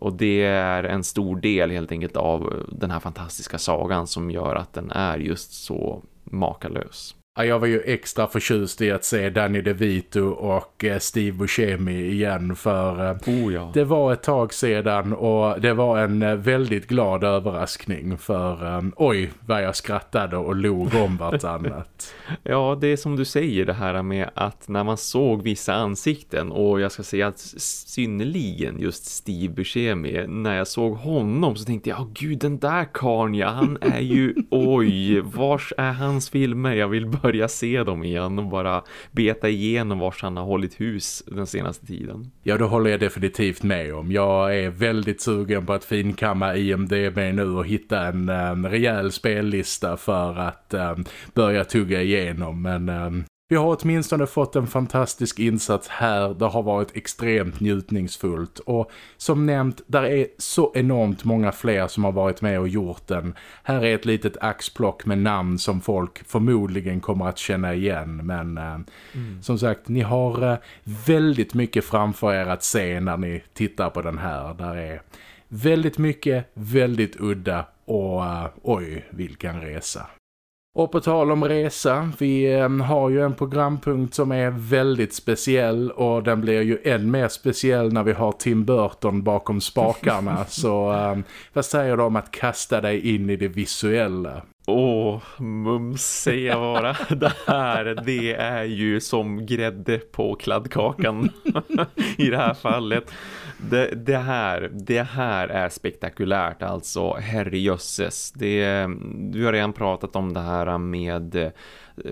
Och det är en stor del helt enkelt av den här fantastiska sagan som gör att den är just så makalös. Ja, jag var ju extra förtjust i att se Danny DeVito och eh, Steve Buscemi igen för eh, oh, ja. det var ett tag sedan och det var en eh, väldigt glad överraskning för oj vad jag skrattade och log om vartannat. ja, det är som du säger det här med att när man såg vissa ansikten och jag ska säga att synnerligen just Steve Buscemi, när jag såg honom så tänkte jag, oh, gud den där karn ja, han är ju, oj, vars är hans filmer? Jag vill börja börja se dem igen och bara beta igenom vars han har hållit hus den senaste tiden. Ja, då håller jag definitivt med om. Jag är väldigt sugen på att finkamma IMDB nu och hitta en en rejäl spellista för att um, börja tugga igenom. Men um, vi har åtminstone fått en fantastisk insats här. Det har varit extremt njutningsfullt. Och som nämnt, där är så enormt många fler som har varit med och gjort den. Här är ett litet axplock med namn som folk förmodligen kommer att känna igen. Men eh, mm. som sagt, ni har eh, väldigt mycket framför er att se när ni tittar på den här. Där är väldigt mycket, väldigt udda och uh, oj, vilken resa. Och på tal om resa, vi ehm, har ju en programpunkt som är väldigt speciell och den blir ju än mer speciell när vi har Tim Burton bakom spakarna. Så um, vad säger du om att kasta dig in i det visuella? Åh, oh, jag bara. Det här, det är ju som grädde på kladdkakan i det här fallet. Det, det, här, det här är spektakulärt alltså, herrejösses. Det, du har redan pratat om det här med eh,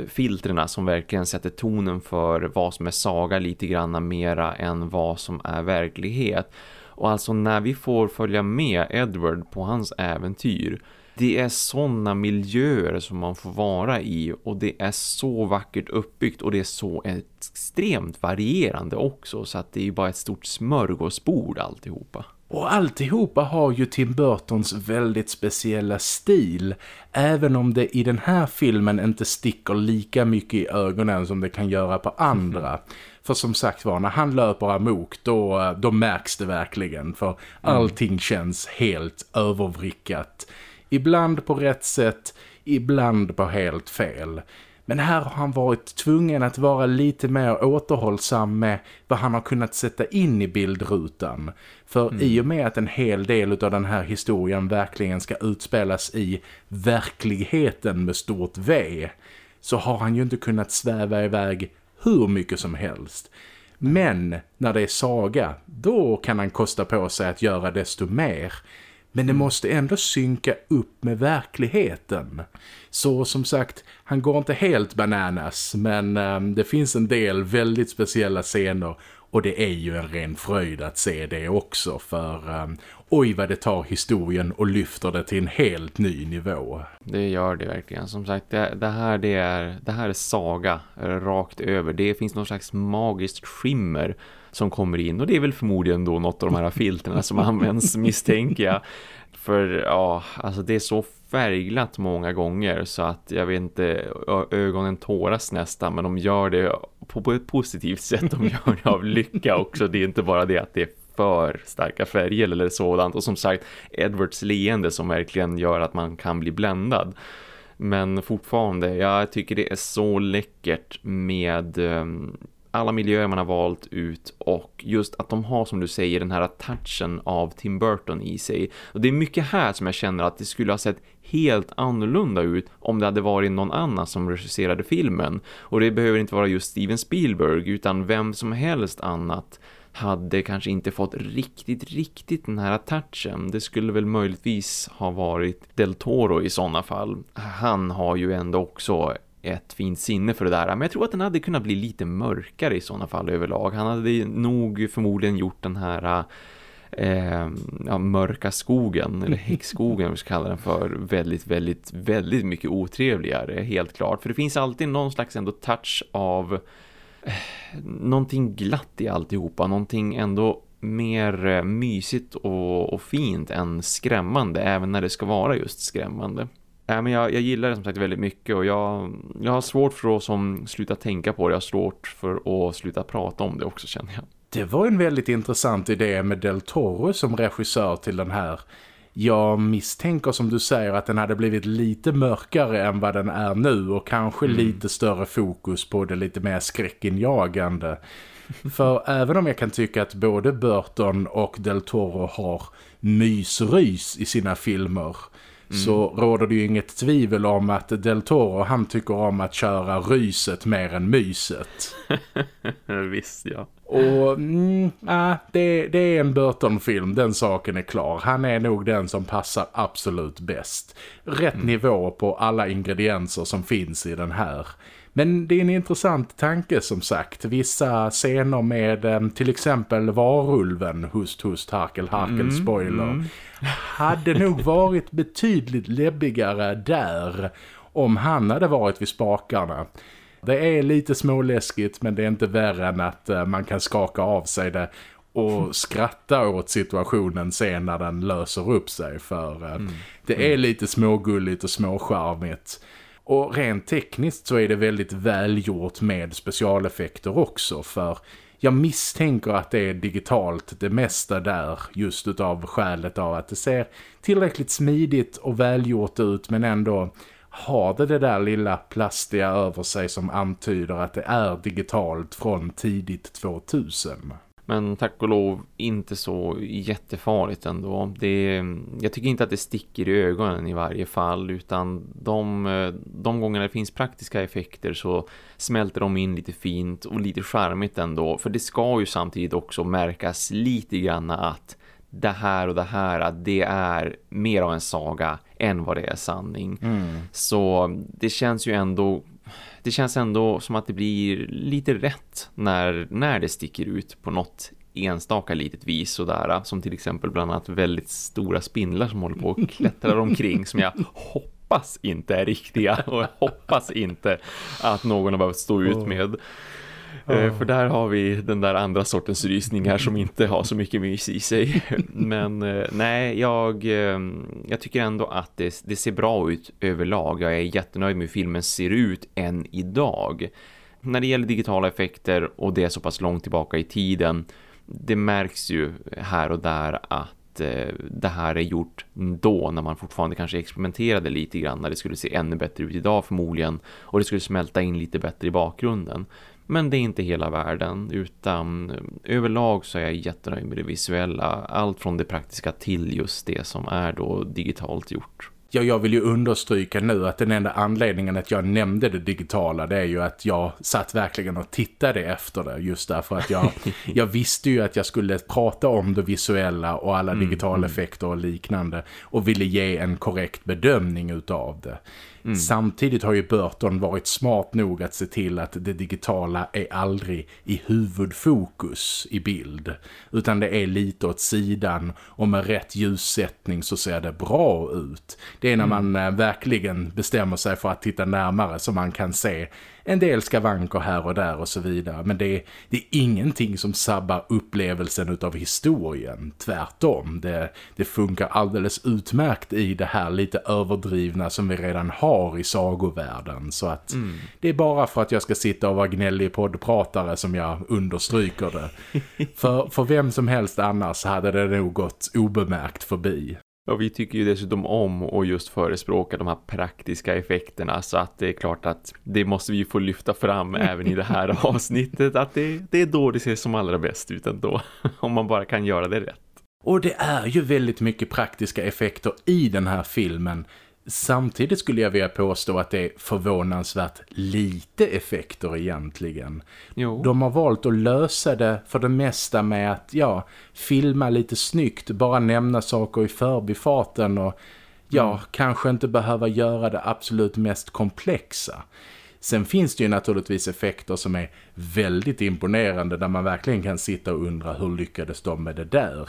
filtrerna som verkligen sätter tonen för vad som är saga lite grann mera än vad som är verklighet. Och alltså när vi får följa med Edward på hans äventyr det är sådana miljöer som man får vara i och det är så vackert uppbyggt och det är så extremt varierande också så att det är ju bara ett stort smörgåsbord alltihopa. Och alltihopa har ju Tim Burtons väldigt speciella stil även om det i den här filmen inte sticker lika mycket i ögonen som det kan göra på andra. För som sagt var, när han löper amok då, då märks det verkligen för mm. allting känns helt övervrickat. Ibland på rätt sätt, ibland på helt fel. Men här har han varit tvungen att vara lite mer återhållsam med vad han har kunnat sätta in i bildrutan. För mm. i och med att en hel del av den här historien verkligen ska utspelas i verkligheten med stort V så har han ju inte kunnat sväva iväg hur mycket som helst. Men när det är saga, då kan han kosta på sig att göra desto mer. Men det mm. måste ändå synka upp med verkligheten. Så som sagt, han går inte helt bananas men um, det finns en del väldigt speciella scener och det är ju en ren fröjd att se det också för um, oj vad det tar historien och lyfter det till en helt ny nivå. Det gör det verkligen. Som sagt, det, det här, det, är, det här är saga rakt över. Det finns någon slags magiskt skimmer som kommer in och det är väl förmodligen då något av de här filterna som används misstänker jag. För ja, alltså det är så färgglatt många gånger så att jag vet inte, ögonen tåras nästan men de gör det på, på ett positivt sätt, de gör det av lycka också. Det är inte bara det att det är för starka färger eller sådant och som sagt Edwards leende som verkligen gör att man kan bli bländad. Men fortfarande, jag tycker det är så läckert med um, alla miljöer man har valt ut och just att de har som du säger den här touchen av Tim Burton i sig. Och det är mycket här som jag känner att det skulle ha sett helt annorlunda ut om det hade varit någon annan som regisserade filmen. Och det behöver inte vara just Steven Spielberg utan vem som helst annat hade kanske inte fått riktigt, riktigt den här touchen. Det skulle väl möjligtvis ha varit Del Toro i sådana fall. Han har ju ändå också ett fint sinne för det där. Men jag tror att den hade kunnat bli lite mörkare i sådana fall överlag. Han hade nog förmodligen gjort den här eh, ja, mörka skogen eller häckskogen vi ska kalla den för väldigt, väldigt, väldigt mycket otrevligare helt klart. För det finns alltid någon slags ändå touch av eh, någonting glatt i alltihopa, någonting ändå mer eh, mysigt och, och, fint än skrämmande även när det ska vara just skrämmande. Äh, men jag, jag gillar det som sagt väldigt mycket och jag, jag har svårt för att som, sluta tänka på det. Jag har svårt för att sluta prata om det också känner jag. Det var en väldigt intressant idé med Del Toro som regissör till den här. Jag misstänker som du säger att den hade blivit lite mörkare än vad den är nu och kanske mm. lite större fokus på det lite mer skräckinjagande. För även om jag kan tycka att både Burton och Del Toro har mysrys i sina filmer Mm. så råder det ju inget tvivel om att Del Toro han tycker om att köra ryset mer än myset. Visst, ja. Och mm, äh, det, det är en Burton-film, den saken är klar. Han är nog den som passar absolut bäst. Rätt mm. nivå på alla ingredienser som finns i den här. Men det är en intressant tanke som sagt. Vissa scener med eh, till exempel varulven, hust, hust, harkel, harkel, mm, spoiler. Mm. Hade nog varit betydligt läbbigare där om han hade varit vid spakarna. Det är lite småläskigt men det är inte värre än att uh, man kan skaka av sig det och skratta åt situationen sen när den löser upp sig för uh, mm. det är lite smågulligt och småcharmigt. Och rent tekniskt så är det väldigt välgjort med specialeffekter också för jag misstänker att det är digitalt det mesta där just utav skälet av att det ser tillräckligt smidigt och välgjort ut men ändå har det det där lilla plastiga över sig som antyder att det är digitalt från tidigt 2000. Men tack och lov inte så jättefarligt ändå. Det, jag tycker inte att det sticker i ögonen i varje fall utan de, de gånger det finns praktiska effekter så smälter de in lite fint och lite charmigt ändå. För det ska ju samtidigt också märkas lite grann att det här och det här att det är mer av en saga än vad det är sanning. Mm. Så det känns ju ändå det känns ändå som att det blir lite rätt när, när det sticker ut på något enstaka litet vis sådär. Som till exempel bland annat väldigt stora spindlar som håller på och klättrar omkring som jag hoppas inte är riktiga och jag hoppas inte att någon har behövt stå ut med. Oh. För där har vi den där andra sortens rysningar som inte har så mycket mys i sig. Men eh, nej, jag, ehm, jag tycker ändå att det, det ser bra ut överlag. Jag är jättenöjd med hur filmen ser ut än idag. När det gäller digitala effekter och det är så pass långt tillbaka i tiden det märks ju här och där att eh, det här är gjort då när man fortfarande kanske experimenterade lite grann när det skulle se ännu bättre ut idag förmodligen och det skulle smälta in lite bättre i bakgrunden. Men det är inte hela världen utan överlag så är jag jättenöjd med det visuella. Allt från det praktiska till just det som är då digitalt gjort. Ja, jag vill ju understryka nu att den enda anledningen att jag nämnde det digitala det är ju att jag satt verkligen och tittade efter det just därför att jag, jag visste ju att jag skulle prata om det visuella och alla mm, digitala mm. effekter och liknande och ville ge en korrekt bedömning utav det. Mm. Samtidigt har ju Burton varit smart nog att se till att det digitala är aldrig i huvudfokus i bild. Utan det är lite åt sidan och med rätt ljussättning så ser det bra ut. Det är när mm. man mm. verkligen bestämmer sig för att titta närmare så man kan se en del skavanker här och där och så vidare. Men det är, det är ingenting som sabbar upplevelsen av historien. Tvärtom, det, det funkar alldeles utmärkt i det här lite överdrivna som vi redan har i sagovärlden. Så att mm. det är bara för att jag ska sitta och vara gnällig poddpratare som jag understryker det. för, för vem som helst annars hade det nog gått obemärkt förbi. Och vi tycker ju dessutom om att just förespråka de här praktiska effekterna så att det är klart att det måste vi få lyfta fram även i det här avsnittet att det, det är då det ser som allra bäst ut ändå om man bara kan göra det rätt. Och det är ju väldigt mycket praktiska effekter i den här filmen Samtidigt skulle jag vilja påstå att det är förvånansvärt lite effekter egentligen. Jo. De har valt att lösa det för det mesta med att ja, filma lite snyggt, bara nämna saker i förbifarten och ja, mm. kanske inte behöva göra det absolut mest komplexa. Sen finns det ju naturligtvis effekter som är väldigt imponerande där man verkligen kan sitta och undra hur lyckades de med det där.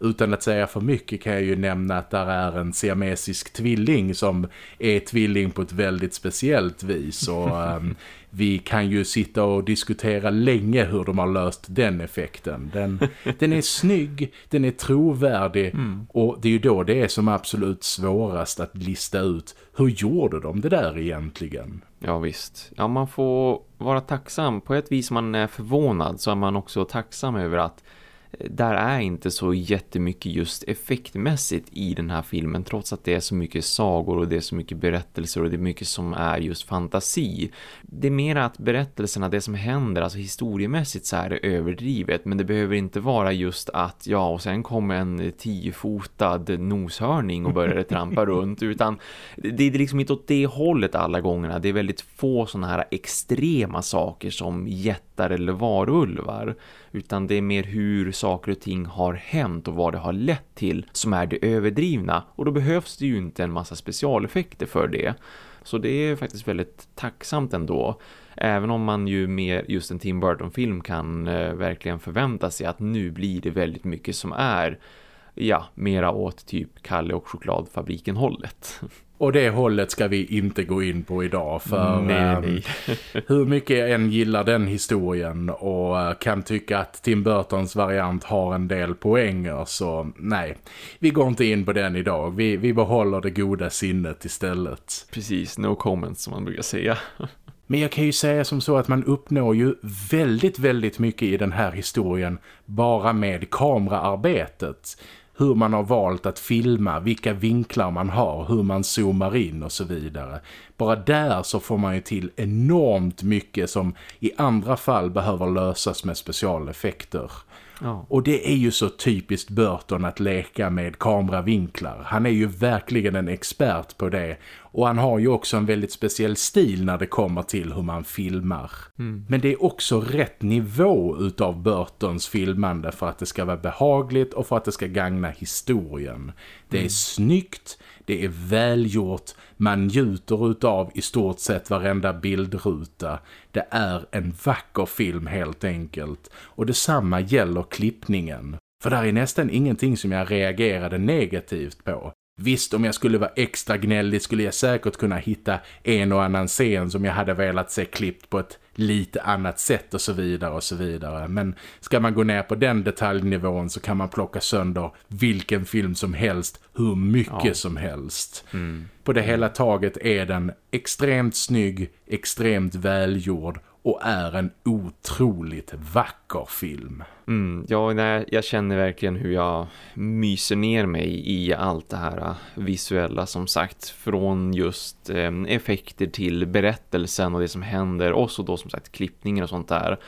Utan att säga för mycket kan jag ju nämna att där är en siamesisk tvilling som är tvilling på ett väldigt speciellt vis och um, vi kan ju sitta och diskutera länge hur de har löst den effekten. Den, den är snygg, den är trovärdig mm. och det är ju då det är som absolut svårast att lista ut hur gjorde de det där egentligen? Ja visst. Ja man får vara tacksam. På ett vis man är förvånad så är man också tacksam över att där är inte så jättemycket just effektmässigt i den här filmen trots att det är så mycket sagor och det är så mycket berättelser och det är mycket som är just fantasi. Det är mer att berättelserna, det som händer, alltså historiemässigt så är det överdrivet men det behöver inte vara just att ja och sen kommer en tiofotad noshörning och börjar trampa runt utan det är liksom inte åt det hållet alla gångerna. Det är väldigt få sådana här extrema saker som jättar eller varulvar utan det är mer hur saker och ting har hänt och vad det har lett till som är det överdrivna och då behövs det ju inte en massa specialeffekter för det. Så det är faktiskt väldigt tacksamt ändå. Även om man ju med just en Tim Burton-film kan eh, verkligen förvänta sig att nu blir det väldigt mycket som är ja, mera åt typ Kalle och chokladfabriken hållet. Och det hållet ska vi inte gå in på idag för nej, nej. Um, hur mycket jag än gillar den historien och uh, kan tycka att Tim Burtons variant har en del poänger så nej, vi går inte in på den idag. Vi, vi behåller det goda sinnet istället. Precis, no comments som man brukar säga. Men jag kan ju säga som så att man uppnår ju väldigt, väldigt mycket i den här historien bara med kameraarbetet hur man har valt att filma, vilka vinklar man har, hur man zoomar in och så vidare. Bara där så får man ju till enormt mycket som i andra fall behöver lösas med specialeffekter. Ja. Och det är ju så typiskt Burton att leka med kameravinklar. Han är ju verkligen en expert på det. Och han har ju också en väldigt speciell stil när det kommer till hur man filmar. Mm. Men det är också rätt nivå utav Burtons filmande för att det ska vara behagligt och för att det ska gagna historien. Det är mm. snyggt, det är välgjort, man njuter utav i stort sett varenda bildruta. Det är en vacker film helt enkelt. Och detsamma gäller klippningen. För där är nästan ingenting som jag reagerade negativt på. Visst, om jag skulle vara extra gnällig skulle jag säkert kunna hitta en och annan scen som jag hade velat se klippt på ett lite annat sätt och så vidare och så vidare. Men ska man gå ner på den detaljnivån så kan man plocka sönder vilken film som helst, hur mycket ja. som helst. Mm. På det hela taget är den extremt snygg, extremt välgjord och är en otroligt vacker film. Mm, ja, nej, jag känner verkligen hur jag myser ner mig i allt det här äh, visuella som sagt. Från just eh, effekter till berättelsen och det som händer och så då som sagt klippningen och sånt där.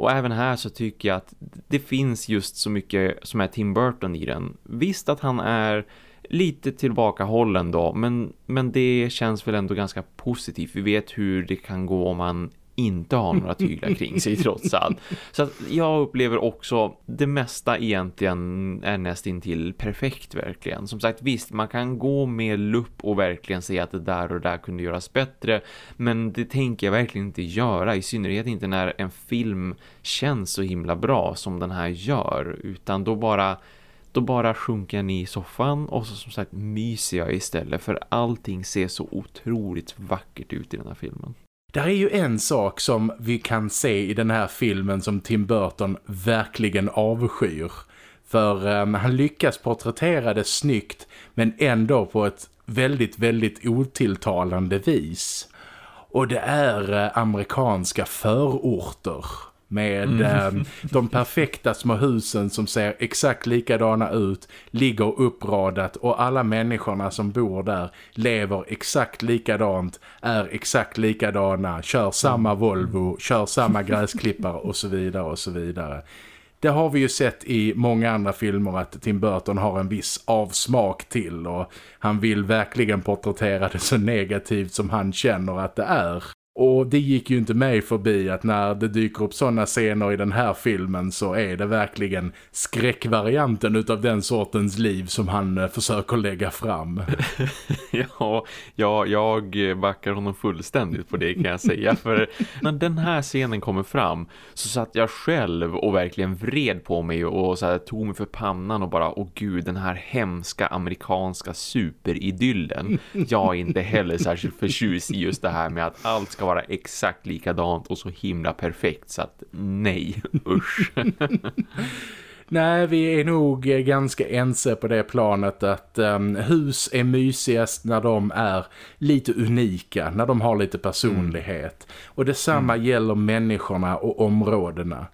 Och även här så tycker jag att det finns just så mycket som är Tim Burton i den. Visst att han är lite tillbakahållen då men, men det känns väl ändå ganska positivt. Vi vet hur det kan gå om man inte har några tyglar kring sig trots allt. Så att jag upplever också det mesta egentligen är nästintill perfekt verkligen. Som sagt visst, man kan gå med lupp och verkligen säga att det där och det där kunde göras bättre. Men det tänker jag verkligen inte göra. I synnerhet inte när en film känns så himla bra som den här gör. Utan då bara då bara sjunker jag ner i soffan och så som sagt myser jag istället för allting ser så otroligt vackert ut i den här filmen. Där är ju en sak som vi kan se i den här filmen som Tim Burton verkligen avskyr. För um, han lyckas porträttera det snyggt men ändå på ett väldigt, väldigt otilltalande vis. Och det är uh, amerikanska förorter med mm. eh, de perfekta små husen som ser exakt likadana ut, ligger uppradat och alla människorna som bor där lever exakt likadant, är exakt likadana, kör samma mm. Volvo, kör samma gräsklippare och så vidare och så vidare. Det har vi ju sett i många andra filmer att Tim Burton har en viss avsmak till och han vill verkligen porträttera det så negativt som han känner att det är. Och det gick ju inte mig förbi att när det dyker upp sådana scener i den här filmen så är det verkligen skräckvarianten utav den sortens liv som han eh, försöker lägga fram. ja, ja, jag backar honom fullständigt på det kan jag säga. För när den här scenen kommer fram så satt jag själv och verkligen vred på mig och så här, tog mig för pannan och bara, åh gud, den här hemska amerikanska superidyllen. Jag är inte heller särskilt förtjust i just det här med att allt ska vara exakt likadant och så himla perfekt så att nej, usch. Nej, vi är nog ganska ense på det planet att um, hus är mysigast när de är lite unika, när de har lite personlighet. Mm. Och detsamma mm. gäller människorna och områdena.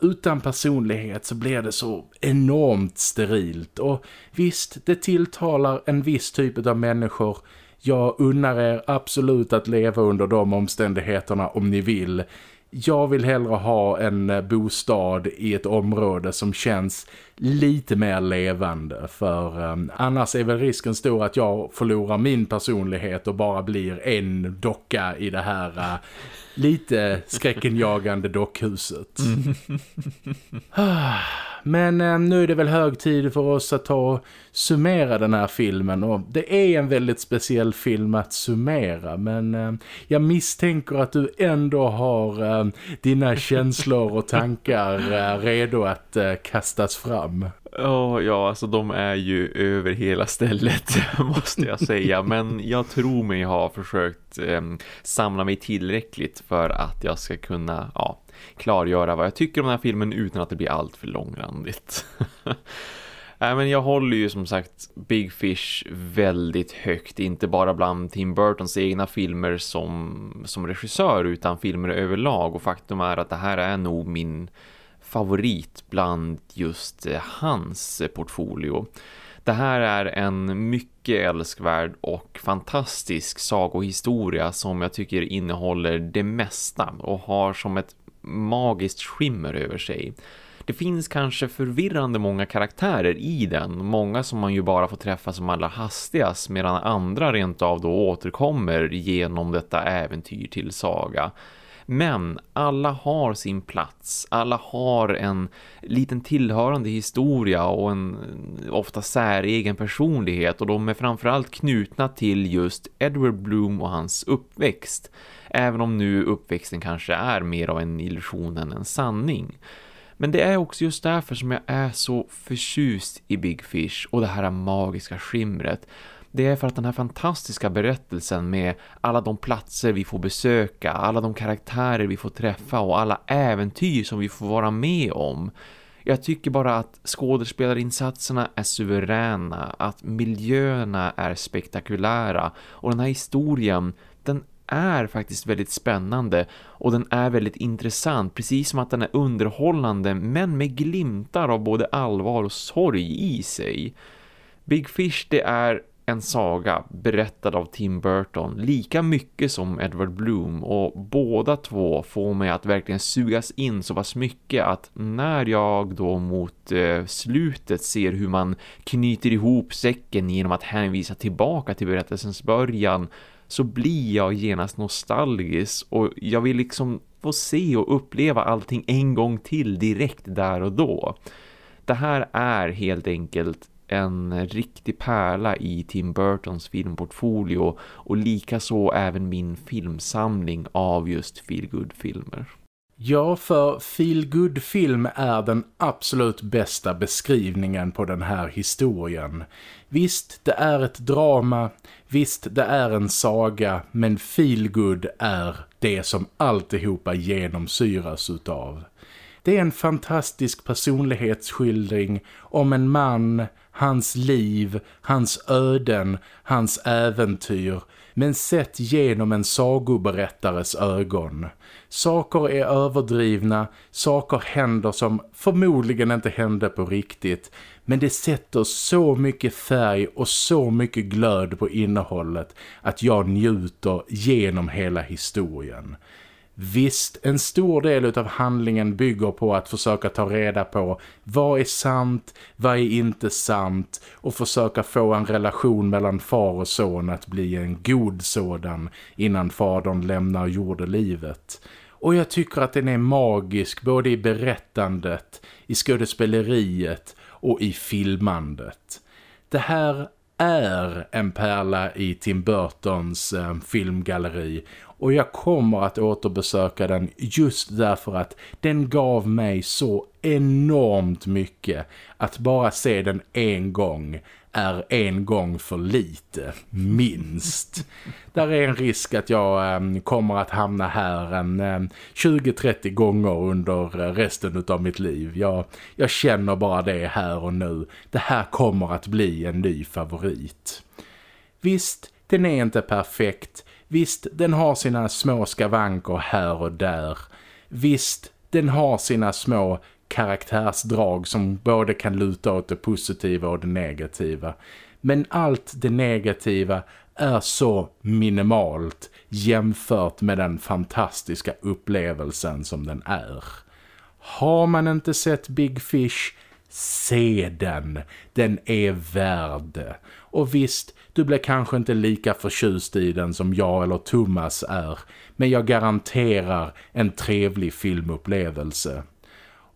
Utan personlighet så blir det så enormt sterilt och visst, det tilltalar en viss typ av människor jag unnar er absolut att leva under de omständigheterna om ni vill. Jag vill hellre ha en eh, bostad i ett område som känns lite mer levande för um, annars är väl risken stor att jag förlorar min personlighet och bara blir en docka i det här uh, lite skräckenjagande dockhuset. Men eh, nu är det väl hög tid för oss att ta och summera den här filmen. Och det är en väldigt speciell film att summera. Men eh, jag misstänker att du ändå har eh, dina känslor och tankar eh, redo att eh, kastas fram. Oh, ja, alltså de är ju över hela stället måste jag säga. Men jag tror mig ha försökt eh, samla mig tillräckligt för att jag ska kunna ja, klargöra vad jag tycker om den här filmen utan att det blir allt för långrandigt. Nej, men jag håller ju som sagt Big Fish väldigt högt, inte bara bland Tim Burtons egna filmer som, som regissör utan filmer överlag och faktum är att det här är nog min favorit bland just eh, hans portfolio. Det här är en mycket älskvärd och fantastisk sagohistoria som jag tycker innehåller det mesta och har som ett magiskt skimmer över sig. Det finns kanske förvirrande många karaktärer i den. Många som man ju bara får träffa som allra hastigast medan andra rent av då återkommer genom detta äventyr till saga. Men alla har sin plats. Alla har en liten tillhörande historia och en ofta säregen personlighet och de är framförallt knutna till just Edward Bloom och hans uppväxt. Även om nu uppväxten kanske är mer av en illusion än en sanning. Men det är också just därför som jag är så förtjust i Big Fish och det här magiska skimret. Det är för att den här fantastiska berättelsen med alla de platser vi får besöka, alla de karaktärer vi får träffa och alla äventyr som vi får vara med om. Jag tycker bara att skådespelarinsatserna är suveräna, att miljöerna är spektakulära och den här historien, är faktiskt väldigt spännande och den är väldigt intressant precis som att den är underhållande men med glimtar av både allvar och sorg i sig. Big Fish det är en saga berättad av Tim Burton lika mycket som Edward Bloom och båda två får mig att verkligen sugas in så pass mycket att när jag då mot eh, slutet ser hur man knyter ihop säcken genom att hänvisa tillbaka till berättelsens början så blir jag genast nostalgisk och jag vill liksom få se och uppleva allting en gång till direkt där och då. Det här är helt enkelt en riktig pärla i Tim Burtons filmportfolio och likaså även min filmsamling av just feelgood-filmer. Ja, för feel film är den absolut bästa beskrivningen på den här historien. Visst, det är ett drama, visst, det är en saga, men feel är det som alltihopa genomsyras utav. Det är en fantastisk personlighetsskildring om en man, hans liv, hans öden, hans äventyr, men sett genom en sagoberättares ögon. Saker är överdrivna, saker händer som förmodligen inte hände på riktigt, men det sätter så mycket färg och så mycket glöd på innehållet att jag njuter genom hela historien. Visst, en stor del av handlingen bygger på att försöka ta reda på vad är sant, vad är inte sant och försöka få en relation mellan far och son att bli en god sådan innan fadern lämnar jordelivet. Och jag tycker att den är magisk både i berättandet, i skådespeleriet och i filmandet. Det här är en pärla i Tim Burtons eh, filmgalleri och jag kommer att återbesöka den just därför att den gav mig så enormt mycket att bara se den en gång är en gång för lite, minst. Där är en risk att jag äm, kommer att hamna här en ehm, 20-30 gånger under eh, resten av mitt liv. Jag, jag känner bara det här och nu. Det här kommer att bli en ny favorit. Visst, den är inte perfekt. Visst, den har sina små skavanker här och där. Visst, den har sina små karaktärsdrag som både kan luta åt det positiva och det negativa. Men allt det negativa är så minimalt jämfört med den fantastiska upplevelsen som den är. Har man inte sett Big Fish, se den. Den är värd det. Och visst, du blir kanske inte lika förtjust i den som jag eller Thomas är. Men jag garanterar en trevlig filmupplevelse.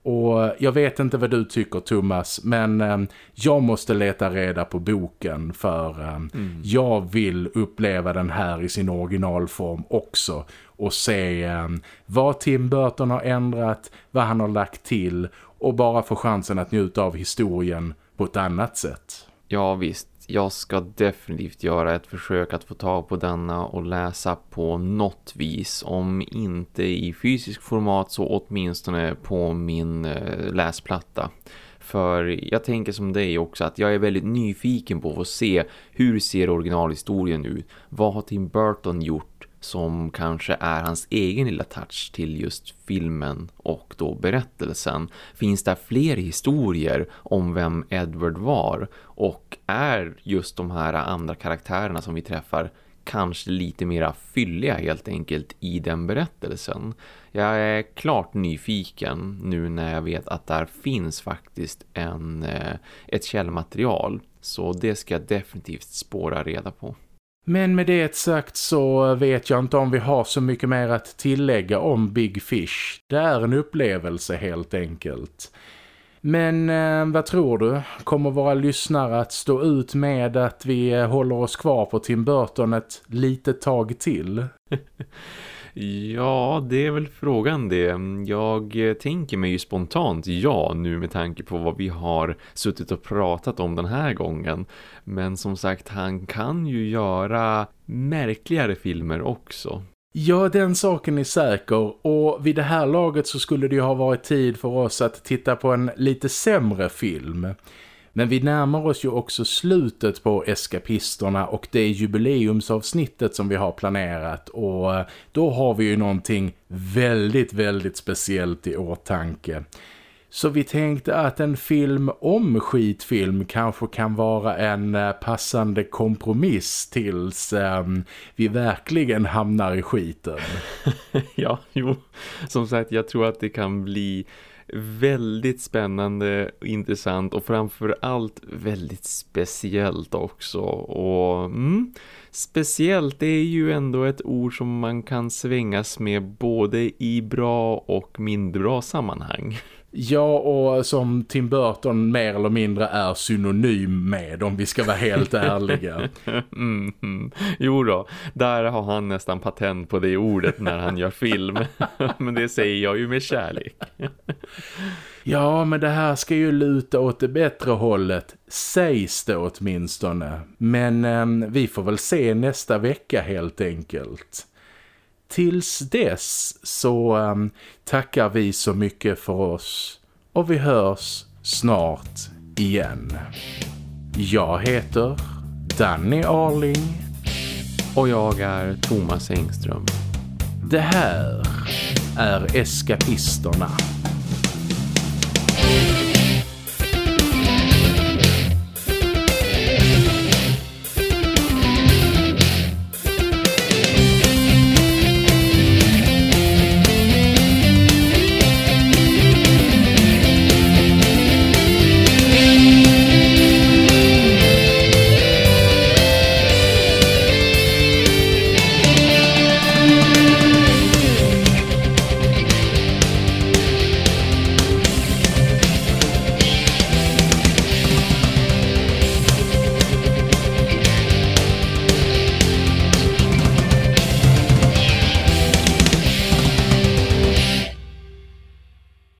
Och jag vet inte vad du tycker Thomas men eh, jag måste leta reda på boken för eh, mm. jag vill uppleva den här i sin originalform också och se eh, vad Tim Burton har ändrat, vad han har lagt till och bara få chansen att njuta av historien på ett annat sätt. Ja visst, jag ska definitivt göra ett försök att få tag på denna och läsa på något vis. Om inte i fysisk format så åtminstone på min eh, läsplatta. För jag tänker som dig också att jag är väldigt nyfiken på att se hur ser originalhistorien ut. Vad har Tim Burton gjort som kanske är hans egen lilla touch till just filmen och då berättelsen. Finns det fler historier om vem Edward var och är just de här andra karaktärerna som vi träffar kanske lite mera fylliga helt enkelt i den berättelsen. Jag är klart nyfiken nu när jag vet att där finns faktiskt en, eh, ett källmaterial så det ska jag definitivt spåra reda på. Men med det sagt så vet jag inte om vi har så mycket mer att tillägga om Big Fish. Det är en upplevelse helt enkelt. Men eh, vad tror du? Kommer våra lyssnare att stå ut med att vi eh, håller oss kvar på Tim Burton ett litet tag till? Ja, det är väl frågan det. Jag tänker mig ju spontant ja nu med tanke på vad vi har suttit och pratat om den här gången. Men som sagt, han kan ju göra märkligare filmer också. Ja, den saken är säker och vid det här laget så skulle det ju ha varit tid för oss att titta på en lite sämre film. Men vi närmar oss ju också slutet på Eskapisterna och det jubileumsavsnittet som vi har planerat och eh, då har vi ju någonting väldigt, väldigt speciellt i åtanke. Så vi tänkte att en film om skitfilm kanske kan vara en eh, passande kompromiss tills um, vi verkligen hamnar i skiten. ja, jo. Som sagt, jag tror att det kan bli väldigt spännande, intressant och framförallt väldigt speciellt också. Och mm, speciellt är ju ändå ett ord som man kan svängas med både i bra och mindre bra sammanhang. Ja, och som Tim Burton mer eller mindre är synonym med om vi ska vara helt ärliga. Mm, mm. Jo då, där har han nästan patent på det ordet när han gör film. men det säger jag ju med kärlek. ja, men det här ska ju luta åt det bättre hållet. Sägs det åtminstone. Men eh, vi får väl se nästa vecka helt enkelt tills dess så um, tackar vi så mycket för oss och vi hörs snart igen. Jag heter Danny Arling och jag är Thomas Engström. Det här är Eskapisterna.